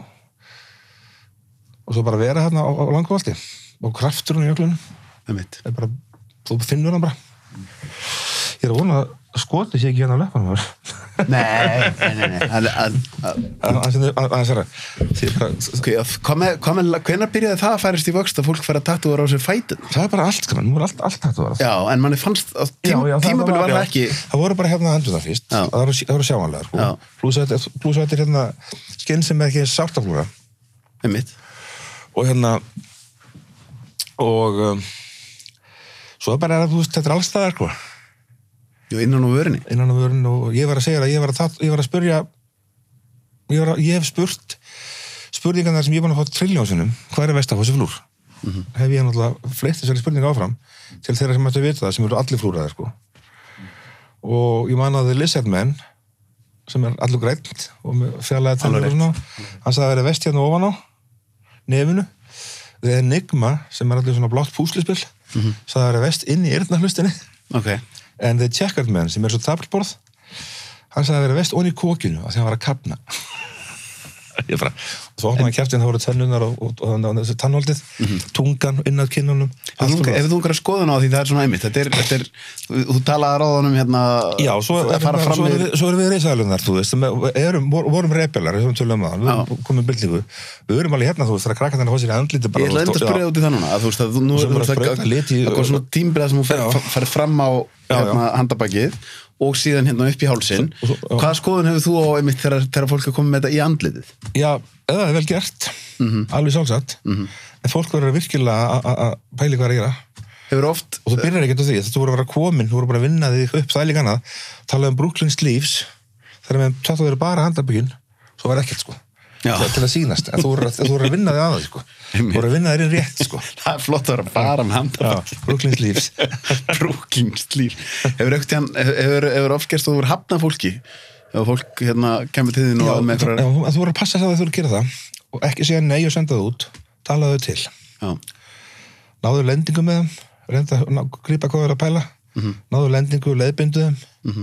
og svo bara vera hérna á, á langvaldi og krafturinn í jöklunum Einmitt. er bara, þú finnur hann bara ég er að vona að skoti sé ekki hérna á leppanum Nei, nei, nei, nei. Að- að- að- er að hvenær byrjaði það að færast í vöxt að fólk færa tattúar á sér fætun? það er bara allt, sko, nú er allt, allt að vera Já, en manni fannst tím, tímabili var það ekki það voru bara hérna hendur það fyrst það voru, það sjáanlegar sko. Að að þetta er hérna skinn sem er ekki sártaflúra einmitt. og hérna og um, svo bara er að þú veist þetta er allstaðar sko, Jú, innan á vörinni. innan á vörun og ég var að segja að ég var að, tat- ég var að spyrja ég, var að, ég hef spurt spurningarnar sem ég er búin að fá triljónsunum hvað er vestafossi flúr hef ég náttúrulega fleitt þessari spurninga áfram til þeirra sem ættu að vita það sem eru allir flúraðir sko. og ég man að The Lizard Man sem er allur grænt og með fjarlæða tennur og svona hann sagði að það er vest hérna ofan á nefinu The Enigma sem er allir svona blátt púslispill sagði að það er vest inn í eyrnahlustinni Ok. En The Checkered Man sem er svo tablborð hann sagði að vera vest onni í kókinu að hann var að kapna svo opnaði kæftin þá voru tennunar og, og, og, og, þessi tannholdið tungan inn að kinnunum. Ef þú, þú einhverja skoðun á því það er svona einmitt, þetta er, þetta er þú, þú talaði ráðanum hérna Já, svo, að fara fram svo, við, svo erum við reysaðalunar, þú veist, erum, vor- vorum rebelar, þessum tölum að, við erum komið byltingu, við erum alveg hérna, þú veist, þegar krakkan þannig að sér í andliti bara. Ég ætla enda að spyrja út í það núna að þú veist að þú nú Sem þú bara veist að- sprauta lit í- að hvað svona tímbrið sem þú fer- fram á hérna, handabakið og síðan hérna upp í hálsin Svo- hvaða skoðun hefur þú á einmitt þegar, þegar fólk er komið með þetta í andlitið? Já, það er vel gert, Mhm. alveg sjálfsagt. En fólk verður virkilega að- pæli hvað er að gera. Hefur oft, og þú byrjar ekkert á því, þú voru að vera komin þú voru bara að vinna þig upp, það er líka annað. Talaði um Brooklyn Sleeves þegar við tattu þeir bara handarbyggjun svo var ekkert sko Já. til, að sýnast, en þú voru að, þú voru að vinna þig að það sko. þú voru að vinna þér inn rétt sko. það er flott að vera bara með handa Já, Brooklyn Sleeves brúkingslýr hefur, hefur, hefur, hefur oft gerst að þú verður hafnað fólki? Ef fólk hérna kemur til þín Já, og einhverjar já, þú voru að passa það að þú voru að gera það og ekki segja nei og senda það út talaðu til, Já, náðu lendingu með þeim reynda að ná- grípa hvað er að pæla. Náðu lendingu, leiðbyndu þeim.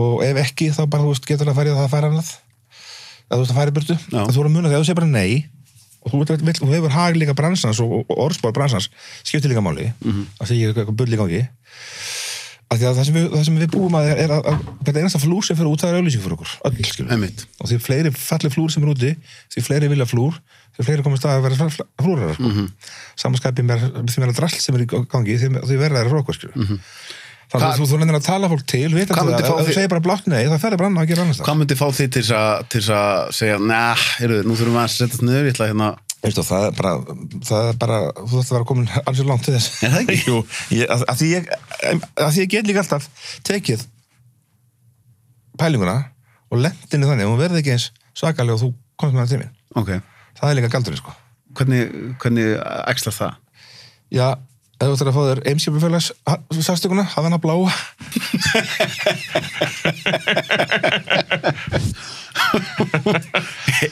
Og ef ekki þá bara þú veist, getur það að fara í það að fara annað að þú veist að fara í burtu Já. að þú voru að muna þegar þú segir bara nei og þú, vill, þú hefur hag líka bransans og, og orðspár bransans skiptir líka máli að segja eitthvað bull í gangi að því að það sem við, það sem við búum að er að, að þetta einasta flúr sem fyrir út það er auðlýsing fyrir okkur öll skilur og því fleiri falli flúr sem er úti því fleiri vilja flúr, því fleiri komast að vera fl- fl- flúrar sko. mm. -hmm. samanskapi með því meira drall sem er í gangi því, því verða er rókur sko. Þannig að þú, þú reynir að tala fólk til vita fá ef þú þig- segir bara blátt nei það ferði bara annað að gera annars Hvað myndi fá þig til þess að, til að segja, næ, heyrðu, nú þurfum við að setjast niður, ég ætla hérna Veistu, það er bara, það er bara þú þarfst að vera komin alls langt til þess. Er það ekki? Jú, ég, að, að, því ég, að því ég get líka alltaf tekið pælinguna og lendinni þannig og hún verði ekki eins svakalega og þú komst með það tíminn Ok, það er líka galdurinn sko. Hvernig, hvernig ef þú ættir að fá þér eimskipufélags sárstökuna, hafa hana bláa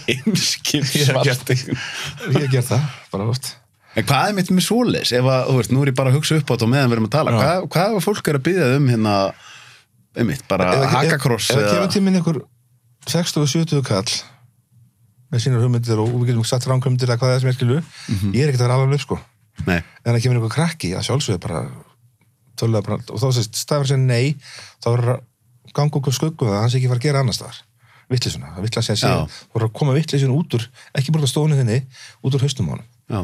Einskip Ég hef gert það, bara oft En hvað er mitt með svoleiðis? Ef að, þú veist, nú er ég bara að hugsa upp á þetta og meðan við erum að tala. Hvað, hvað er fólk er að byggja um hérna, einmitt, bara Ef- ef- hakakross Ef það kemur tíminn ykkur 60-70 kall með sínar hugmyndir og við getum satt ránkvömyndir að hvað það er sem ég skilu Mhm. ég er ekkert að vera alveg upp sko Nei, en það kemur ykkur krakki að sjálfsögðu bara bara og þá sést stafur sér nei þá er að ganga okkur skuggum það að hann sé ekki fara að gera annars staðar vittlisuna, það vittla Já. sig þú voru að koma vittlisuna út úr, ekki bara stónu þinni út úr haustum á honum, já.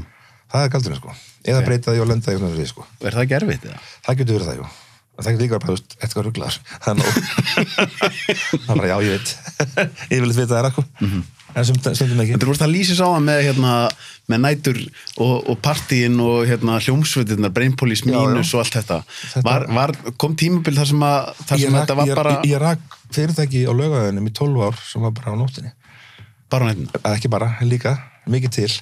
það er galdurinn sko eða Ok. breyta því og lenda því og svona því sko Er það gerfið eða? það getur verið það, jú það getur líka bara, veist, eitthvað rugglar það er það er bara, já, ég veit. Ég vil vita það er eitthvað en sem stundum ekki. En þú veist að lýsis á það með, hérna, með nætur og, og partíin og hérna, hljómsveitirnar, brainpolis mínus og allt þetta. Þetta- Var, var, kom tímabil þar sem, að, þar sem rak, þetta var ég, bara, ég, ég rak fyrirtæki á lögæðinum í 12 ár sem var bara á nóttinni bara á nættina? eða ekki bara, en líka, mikið til.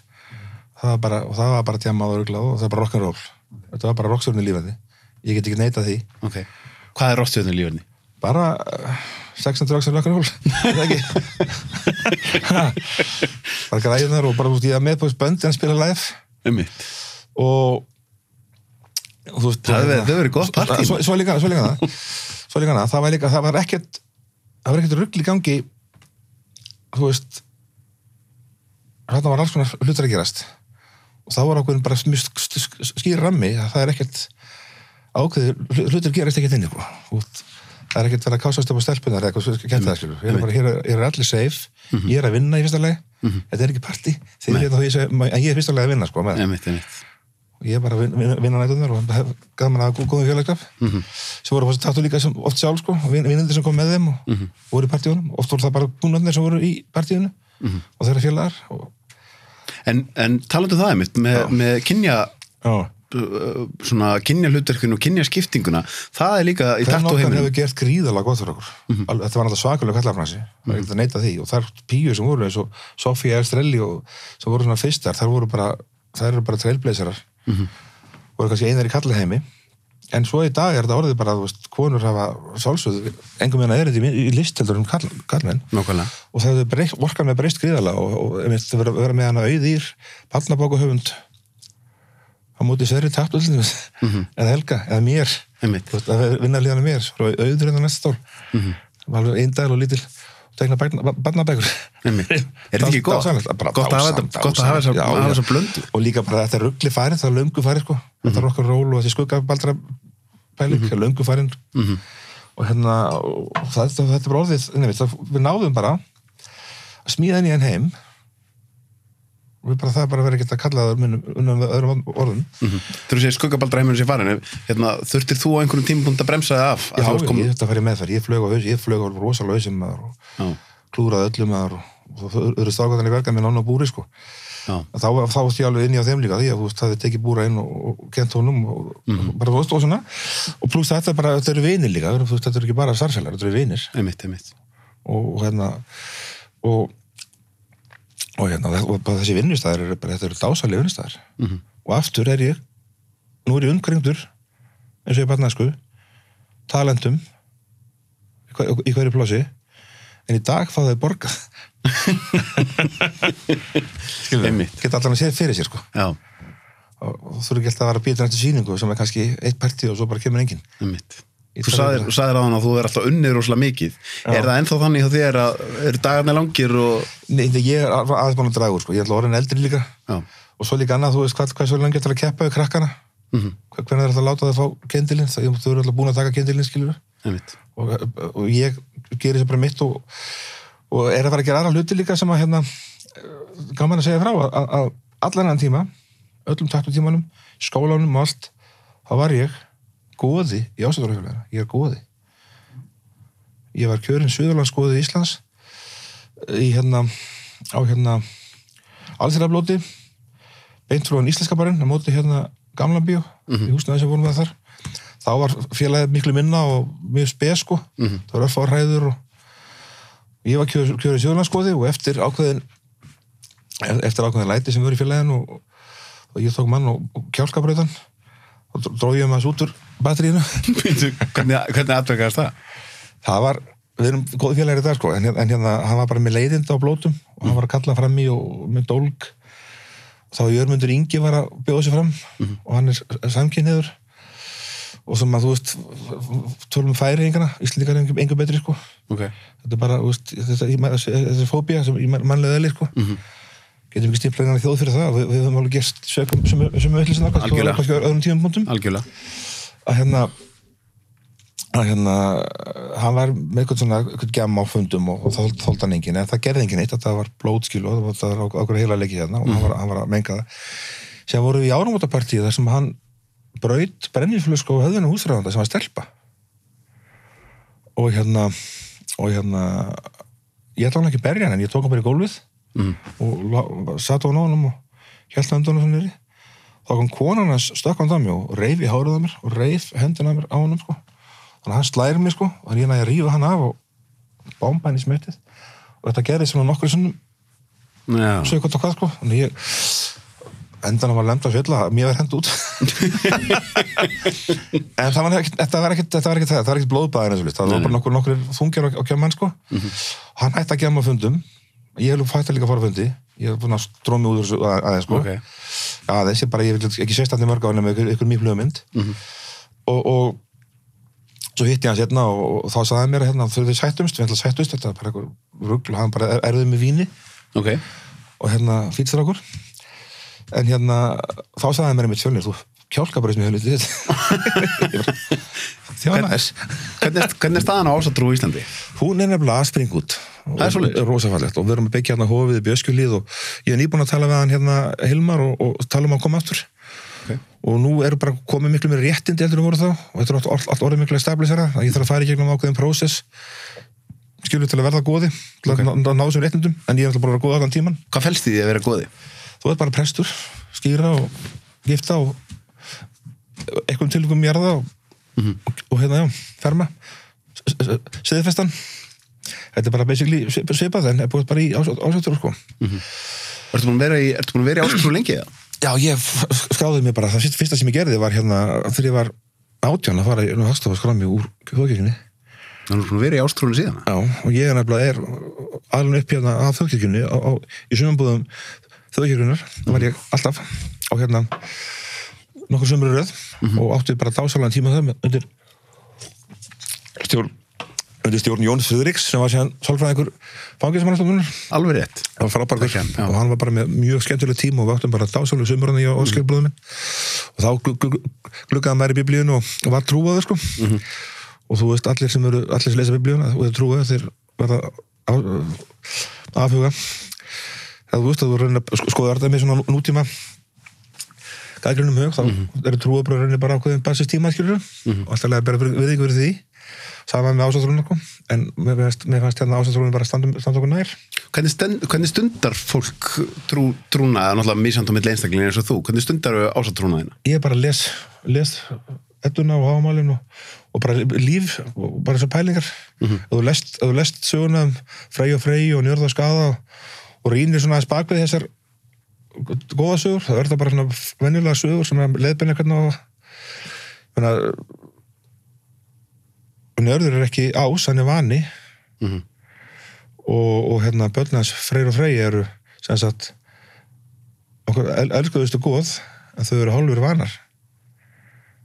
Það var bara, og það var bara tjama og og það var bara rock'n'roll þetta var bara rockstjórnir lífandi ég get ekki neitað því Ok. Hvað er rostjöðnum lífurni? bara uh, 600 rockstjórnir rock'n'roll er það ekki Ha, bara græðunar og bara út í að með på böndi að spila live Einmitt. og og þú Það það verið gott partí. svo, svo líka, svo líka það svo líka það, það var líka, það var ekkert það var ekkert rugl í gangi þú veist þetta var alls konar hlutur að gerast og það var ákveðin bara skýr rammi að það er ekkert ákveði, hlutur gerast ekkert inn í sko. Það er ekkert verið að kásast upp á stelpunar eða eitthvað geta það skilur hér er, bara, hér er, hér er allir safe, ég er að vinna í fyrsta lagi. Þetta er ekki ég, en ég er fyrsta lagi að vinna sko, einmitt. og ég er bara að vin- vin- vinna nætunar og hef gaman að góðum félagskap. Mhm. sem voru tattu líka sem oft sjálf sko, og vin- vinnendur sem kom með þeim og Mhm. voru í partíunum, oft voru það bara kúnarnir sem voru í partíunum Mhm. og þeirra félagar og, En, en talandu það einmitt, með, með kynja, já, svona kynja hlutverkun og kynja skiptinguna, það er líka í takt og nokkar heiminum. hefur gert gríðalega gott fyrir okkur Mhm. Alveg, þetta var náttúrulega svakalega kallafnansi það er ekkert að neita því og þar píu sem voru eins og Sofía Estrelli og sem voru svona fyrstar, þar voru bara þær eru bara trailblazerar Mhm. voru kannski einar í kallaheimi en svo í dag er þetta orðið bara, veist, konur hafa sálsögðu, engum meina er þetta í, í list heldur um kall, kallmenn Nákvæmlega. og það breyst, orkan með breyst gríðalega og, og að vera, vera með hana auðýr pallnabókuhöfund á móti Sverri Taptullin Mhm. eða Helga, eða mér veist, að vinna líðan mér, svo auður en það næsta stól Mhm. alveg eindæl og lítil og tegna barnabækur. Er þetta ekki gott? Gott að hafa gott að blöndu. og líka bara þetta er ruggli farið, það er löngu farið sko. þetta er okkar ról og þessi skuggabaldra pæling, mm -hmm. löngu farin Mhm. og hérna og það, þetta, þetta er bara orðið, það, við náðum bara að smíða inn í enn heim bara það er bara verið ekki að kalla það unnum, öðrum orðum Mhm. Þú segir skuggabaldra heiminum sé farin, hérna, þurftir þú á einhverjum tímapunkt að bremsa það af? já, þú ég komin- þetta að fara í meðferð, ég flög á haus ég flög á rosalega hausum maður og klúraði öllum og, þau eru stáðgóðan í verka með nána búri sko Já. þá, þá varst ég alveg inn í á þeim líka því að þú veist, það er tekið búra inn og, og kent honum og Mhm. bara þú veist og svona og pluss þetta er bara, þetta eru vinir líka þú veist, þetta eru ekki bara starfsælar, þetta eru vinir og hérna og og hérna, og þessi vinnustæðar eru bara, þetta eru dásalega vinnustæðar Mhm. og aftur er ég nú er ég umkringdur eins og ég bara næsku talendum í, hver, í hverju plássi en í dag fá þau borgað. Einmitt. geta allan að séð fyrir sér sko. Já, og þú ekki alltaf að vera býta næstu sýningu sem er kannski eitt partí og svo bara kemur enginn. Einmitt Þú sagðir, að- á hann að þú er alltaf unnið rosalega mikið. Já. Er það ennþá þannig hjá þér að eru dagarnir langir og Nei, ég er að- aðeins búin að draga úr sko. ég ætla orðin eldri líka. Já, og svo líka annað, þú veist hvað, hvað svo lengi ætlar að keppa við krakkana? Mhm, hvernig er alltaf að láta þau fá kendilinn það eru alltaf búin að taka kendilinn einmitt. Og, og ég gerir þessi bara mitt og, og er að fara að gera aðra hluti líka sem að hérna gaman að segja frá að, að, að allan enn tíma öllum taktum tímanum, skólanum allt þá var ég góði í ásættaröfjölega, ég er góði ég var kjörinn Suðurlandsgóði Íslands í hérna á hérna alþjóðablóti beint frá hann íslenskabarinn á móti hérna gamla bíó í húsnaði sem vorum við þar. Þá var félagið miklu minna og mjög spes sko. Mhm. það var örfá ræður og ég var kjör í Suðurlandsgóði og eftir ákveðin eftir ákveðin læti sem voru í félaginu og, og ég tók mann og, kjálkabrautan og dróð ég maður út úr batterínu Býtu, Hvernig, hvernig atvekaðast það? það var, við erum góði félagir í dag sko, en, en hérna, hann var bara með leiðinda á blótum og hann var að kalla fram í og með dólg. Þá Jörmundur Ingi var að bjóða sig fram og hann er samkynniður og sem að þú veist tölum færi yngana, Íslandikar er engu betri sko, Ok, þetta er bara þetta, er fóbía sem í mannlega eðli sko. Mhm. getum ekki stiflað einhverja þjóð fyrir það? Við, við höfum alveg gert sökum sem, sem við ætlum Algjörlega. kannski á öðrum tímum punktum. Algjörlega að hérna að hérna hann var með eitthvað svona eitthvað gem á fundum og, og þá þóldi hann engin en það gerði engin eitt, þetta var blótskil og það var okkur heila leiki hérna og hann, var, hann var að menga það. Sem voru við í áramótapartíu þar sem hann braut brenniflösku á höfðinu húsræðanda sem var stelpa. Og hérna og hérna ég ætla hann ekki að berja hann en ég tók hann bara í gólfið Mhm. og satt á hann á honum og held hann hann svona niðri þá kom konan hans stökk hann það mér og reif í hárið á mér og reif hendina á mér á honum sko. þannig að hann slæri mig sko og ég næði að rífa hann af og bomba hann í smettið. Og þetta gerði svona nokkur sinnum. Já, svo eitthvað og hvað sko. Þannig ég endan var lemd að fjölla mér var hend út. En það var ekkert þetta var ekkert þetta var ekkert það, það var ekkert blóðbæðin það var bara nokkur, nokkur þungjar á, á kemman sko. Hann hætti að gemma fundum ég hef fætt að líka fara á fundi ég hef búin að strómi út úr þessu að- aðeins sko. Ok. Já, þessi bara, ég vil ekki sést allir mörg á henni með ykkur, mjög flugmynd og, og svo hitti ég hann sérna og, og þá sagði hann mér hérna, þau við sættumst, við ætla að sættust þetta er bara eitthvað rugl, hann bara er, erðið með víni. Ok, og hérna fýtstur okkur. En hérna, þá sagði hann mér einmitt fjölnir, þú kjálka bara ég hefði litið þjónaðis hvernig er, er staðan á ásatrú í Íslandi? hún er nefnilega að springa út Það er svoleiðis? rosafallegt og við erum að byggja hérna hófið í Bjöskjulíð og ég er nýbúin að tala við hann hérna Hilmar og, og tala um að koma aftur Ok. og nú eru bara komið miklu meira réttindi heldur en voru þá og þetta er allt, allt, orðið miklu að stabilisera að ég þarf að fara í gegnum ákveðin prósess skilur til að verða góði til að Ok. ná, þessum réttindum en ég er alltaf bara að vera góð allan tíman Hvað felst í því að vera góði? þú ert bara prestur, skýra og gifta og eitthvað tilugum jarða og, og, og hérna já, ferma. Seðifestan þetta er bara basically svip- svipað en er búið bara í ásættur sko. Að vera í, ertu búin að vera í ásatrú lengi já, ég skráði mig bara. Það fyrst- fyrsta sem ég gerði var hérna þegar ég var átján að fara í hagstofa skráði mig úr þjóðkirkjunni. Þannig að þú ert búin að vera í ásatrúinu síðan já, og ég er nefnilega er alveg upp hérna á, á, í sumambúðum þjóðkirkjunar það var ég alltaf. Á hérna nokkur sömur röð og átti bara dásalega tíma það með, undir stjórn undir stjórn Jón Friðriks sem var síðan sálfræðingur fangismannastofnunar Alveg rétt. Það já. og hann var bara með mjög skemmtileg tíma og við áttum bara dásalega sömurinn í áskilblöðum minn. Og þá glu- glu- gluggaði maður í biblíun og, og var trúaður sko. Og þú veist allir sem eru allir sem lesa biblíuna og þeir trúaður þeir verða afhuga. Það þú veist að þú að sko- skoða þetta með svona nú- nútíma gaggrunum hug, þá eru trúabröðurinn bara ákveðin basis tíma, skilur og alltaf lega bara við ykkur fyrir því saman með ásatrúnum sko. en mér fannst, mér fannst hérna ásatrúnum bara standa, okkur nær. Hvernig, stend, hvernig stundar fólk trú, trúna, náttúrulega mísand á milli einstaklingar eins og þú, hvernig stundar þau ásatrúnaðina? ég bara les, les ettuna og hámálin og, og bara líf og bara þessar pælingar. Mm -hmm. þú lest, þú lest söguna um frey og frey og njörð og skada og, og rýnir svona aðeins bakvið þessar góða sögur, það verður bara svona venjulega sögur sem er leðbenni hvernig og njörður er ekki ás, hann er vani. Mm -hmm. og, og hérna börnans freyr og frey eru sem sagt okkur el elskuðustu góð en þau eru hálfur vanar.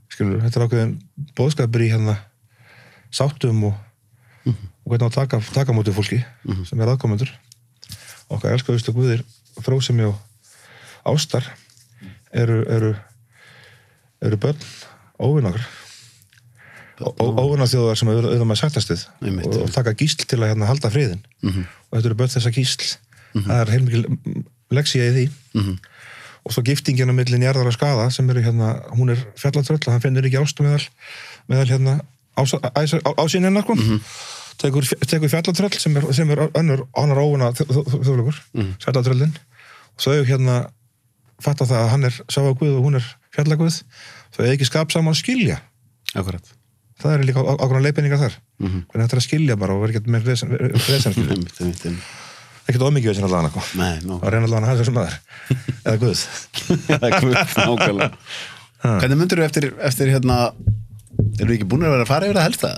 Skilur, þetta er ákveðin bóðskapur í hérna sáttum og, og hvernig á að taka, taka mútið fólki sem er aðkomendur. Okkar elskuðustu guðir frósemi og ástar eru eru, eru börn óvinn okkur óvinn þjóðar sem auðvitað sættastið Einmitt, og, og taka gísl til að hérna, halda friðin Mhm. og þetta eru börn þessa gísl. Það er heilmikið leksía í því. Mhm. og svo giftingina millin jarðar og skada sem eru hérna, hún er fjallatröll hann finnur ekki ástu meðal, meðal hérna ásýnina sko. tekur, tekur fjallatröll sem er, sem er önnur annar óvuna þjóðlugur, fjallatröllin og þau hérna fatta það að hann er sáaguð og hún er fjallaguð þau er ekki skap saman að skilja Akkurat. það er líka ákveðan leifinningar þar Mhm. hvernig þetta er að skilja bara og vera ekki með resen skilja Einmitt, einmitt, einmitt. ekkert ómikið þessin allan að Nei, nó. reyna allan að hafa þessum maður eða guð Það er guð, nákvæmlega. Hvernig myndir þú eftir, eftir hérna, eru ekki búin að vera að fara yfir það helst það?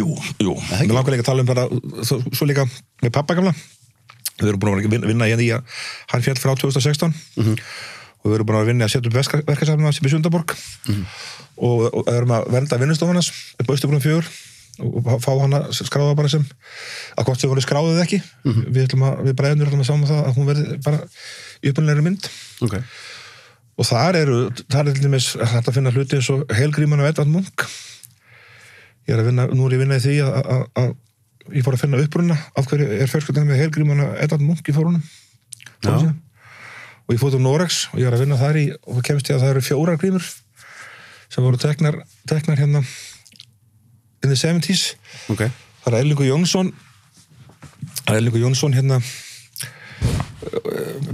Jú, jú. Mér langar líka að tala um bara, svo, svo líka með pappa gamla. Við erum búin að vinna, vinna í að hann fjall frá 2016 og við erum búin að vinna að setja upp verkasafna sem er Sundaborg. Og, og erum að vernda vinnustofunas upp á Östubrunum fjögur og, og fá hana skráða bara sem að hvort sem voru skráðið ekki. Við, ætlum að, við bræðunir ætlum að sjá um það að hún verði bara í uppunlegri mynd. Ok. og þar eru, þar er til dæmis hægt að finna hluti eins og helgríman af Edvard Munch. Ég er að vinna, nú er ég að vinna í því að, að, að ég fór að finna uppruna af hverju er fjölskyldan með helgríman af Edvard Munch í fórunum og ég fótt um Norex og ég er að vinna þar í og það kemst ég að það eru fjórar grímur sem voru teknar, teknar hérna in the 70s Ok. það er Ellingur Jónsson það er Ellingur Jónsson hérna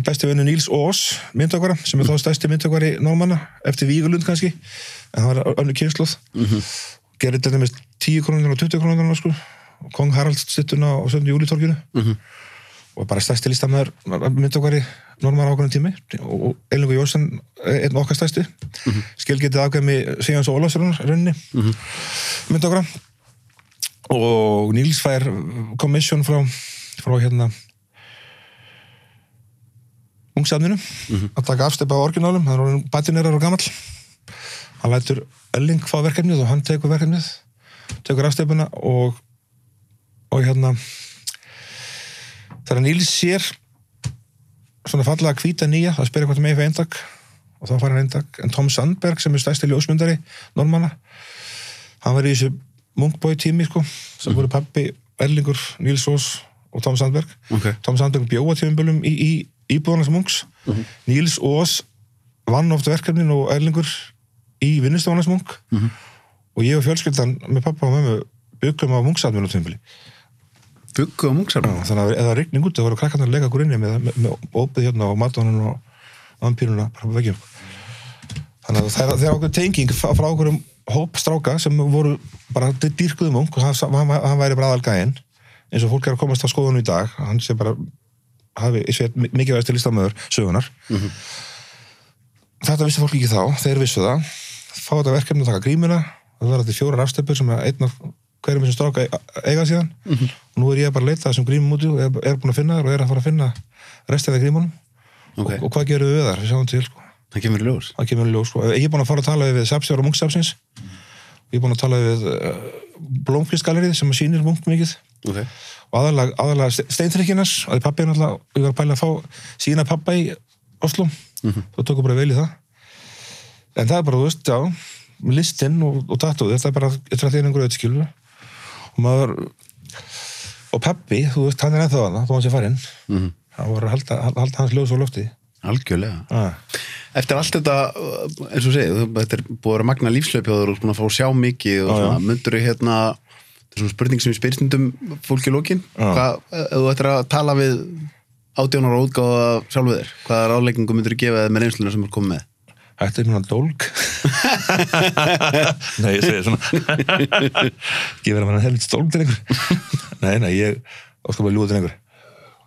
besti vinnu Níls Ós myndtökvara, sem er þá stærsti myndtökvari Normanna, eftir Vígulund kannski en það var önnu kynsluð mm -hmm. gerir þetta með 10 krónur og 20 krónur sko. Kong Harald stittuna á 7. júlitorkinu mm -hmm. og bara stærsti listamæður myndtökvari Normanna ákveðin tími og og Ellingur Jónsson er einn okkar stærsti mm -hmm. skilgetið ákveðmi Sigjáns Ólafssonar rauninni mm -hmm. myndtökvara og Níls fær komissjón frá, frá hérna ungsafninu að taka afstep af orginálum hann er orðin batinerar og gamall hann lætur Elling fá verkefnið og hann tekur verkefnið tekur afstepuna og og hérna þegar Níls sér svona fallega hvíta nýja það spyrir hvað það megi fyrir eintak og þá fær hann eintak. En Tom Sandberg sem er stærsti ljósmyndari normanna hann var í þessu munkbói tími sko, sem voru pappi Erlingur, Níls Ós og Tom Sandberg. Ok. Tom Sandberg bjóða tímumbölum í, í íbúðanars munks. Níls Ós vann oft verkefnin og Erlingur í vinnustofanars munk. Og ég og fjölskyldan með pappa og mömmu byggum á munksatminu tímuböli Buggu á munksarnum. þannig að eða rigning út, það voru krakkarnar að leika okkur inni með, með, með ópið hérna og matónun og vampýruna bara på veggjum. Þannig að það er, það okkur tenging frá okkur um hóp stráka sem voru bara dýrkuðum munk og hann, hann, væri bara aðalgæðin eins og fólk er að komast á skoðun í dag. Hann sé bara hafi væri til listamöður sögunar þetta vissi fólk ekki þá þeir vissu það. Fá þetta verkefni að taka grímuna. Það verða til fjórar afstöpur sem að einn af hverjum þessum stráka e- eiga síðan og nú er ég bara að leita þessum grímum út og er, er búin að finna þær og er að fara að finna restið af grímunum Ok. og, og hvað gerum við þar, við sjáum til sko. Það kemur ljós. það kemur ljós sko. ég er búin að fara að tala við sapstjóra munksapsins ég er búin að tala við uh, blómkvistgalerið sem sýnir munk mikið Ok. og aðalega, aðalega steintrykkinas að pappi er náttúrulega, ég var að pæla að fá sína pappa í Oslo þá tókum bara vel í það en það er bara, þú veist, já listinn og, og tattoo, þetta er bara þetta er einhverju auðskilur og maður og pappi, þú veist, hann er ennþá að það, þó hann sé farinn Mhm. hann var að halda, halda hans ljós á lofti Algjörlega. ah. eftir allt þetta, eins og segið, þetta er búið að vera magna lífslöpjóður og að fá sjá mikið og svona, já. myndur hérna, þetta er svona spurning sem ég spyr stundum fólki lókin, Já. hvað, ef þú ættir að tala við átjónar og útgáða sjálfu þér, hvaða ráðleggingum myndur þú gefa með reynsluna sem er komið með? Þetta er mjög dólg? Nei, ég segi svona. Gefur að mann helvits dólg til einhver? Nei, nei, ég óskar bara ljúða til einhver.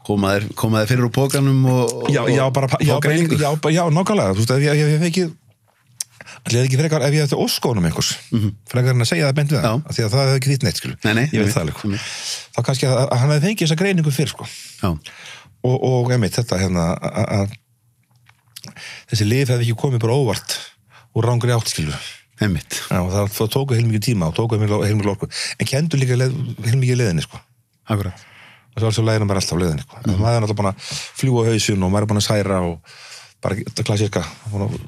Koma þér, koma fyrir úr pókanum og, Já, já, bara, já, já, já, nákvæmlega. Þú veist, ef ég, ég fekk Allir ekki frekar ef ég hefði óskónum einhvers frekar en að segja það beint við það af því að það hefði ekki þitt neitt, skilu Nei, nei, ég veit það alveg. þá kannski að, að hann hefði fengið þessa greiningu fyrr sko. Já, og, og einmitt þetta hérna að- að þessi lif hefði ekki komið bara óvart úr rángri átt, skilu einmitt, Já, og það, það tóku heilmikið tíma og tóku heilmikið orku. En kendur líka leið, heilmikið leiðinni sko. akkurat. Og svo svo leiðina bara alltaf leiðinni sko. mm. maður er alltaf búin að fljúa á hausin og maður er búin að særa og bara búin að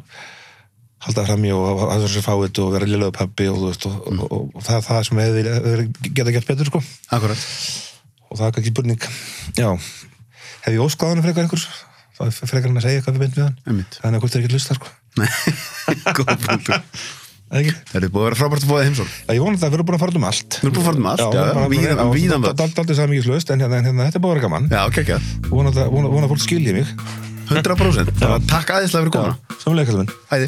halda fram í og hafa þessi fáið og vera lilöðu pabbi og, veist, og, og, og, og það er það sem hefur hef geta gert betur sko. Akkurat, og það er kannski spurning. Já, hef ég óskað hann frekar einhvers er frekar hann að segja hvað við myndum við hann einmitt. Þannig að hvort er ekki að hlusta sko. Nei, góð punktur. Ekki? Það er búið að vera frábært að fóða heimsól Já, ég vona þetta að við erum búin að fara um allt. Við erum að fara um allt, já, víðan- víðan dál- Dálítið sagði mikið slöst, en hérna, hérna, þetta er búin að vera gaman. Já, kekja, Vona að vona- vona að fólk skilji mig. 100% Bara Takk aðeinslega fyrir komuna Samanlega kallum minn. Hæði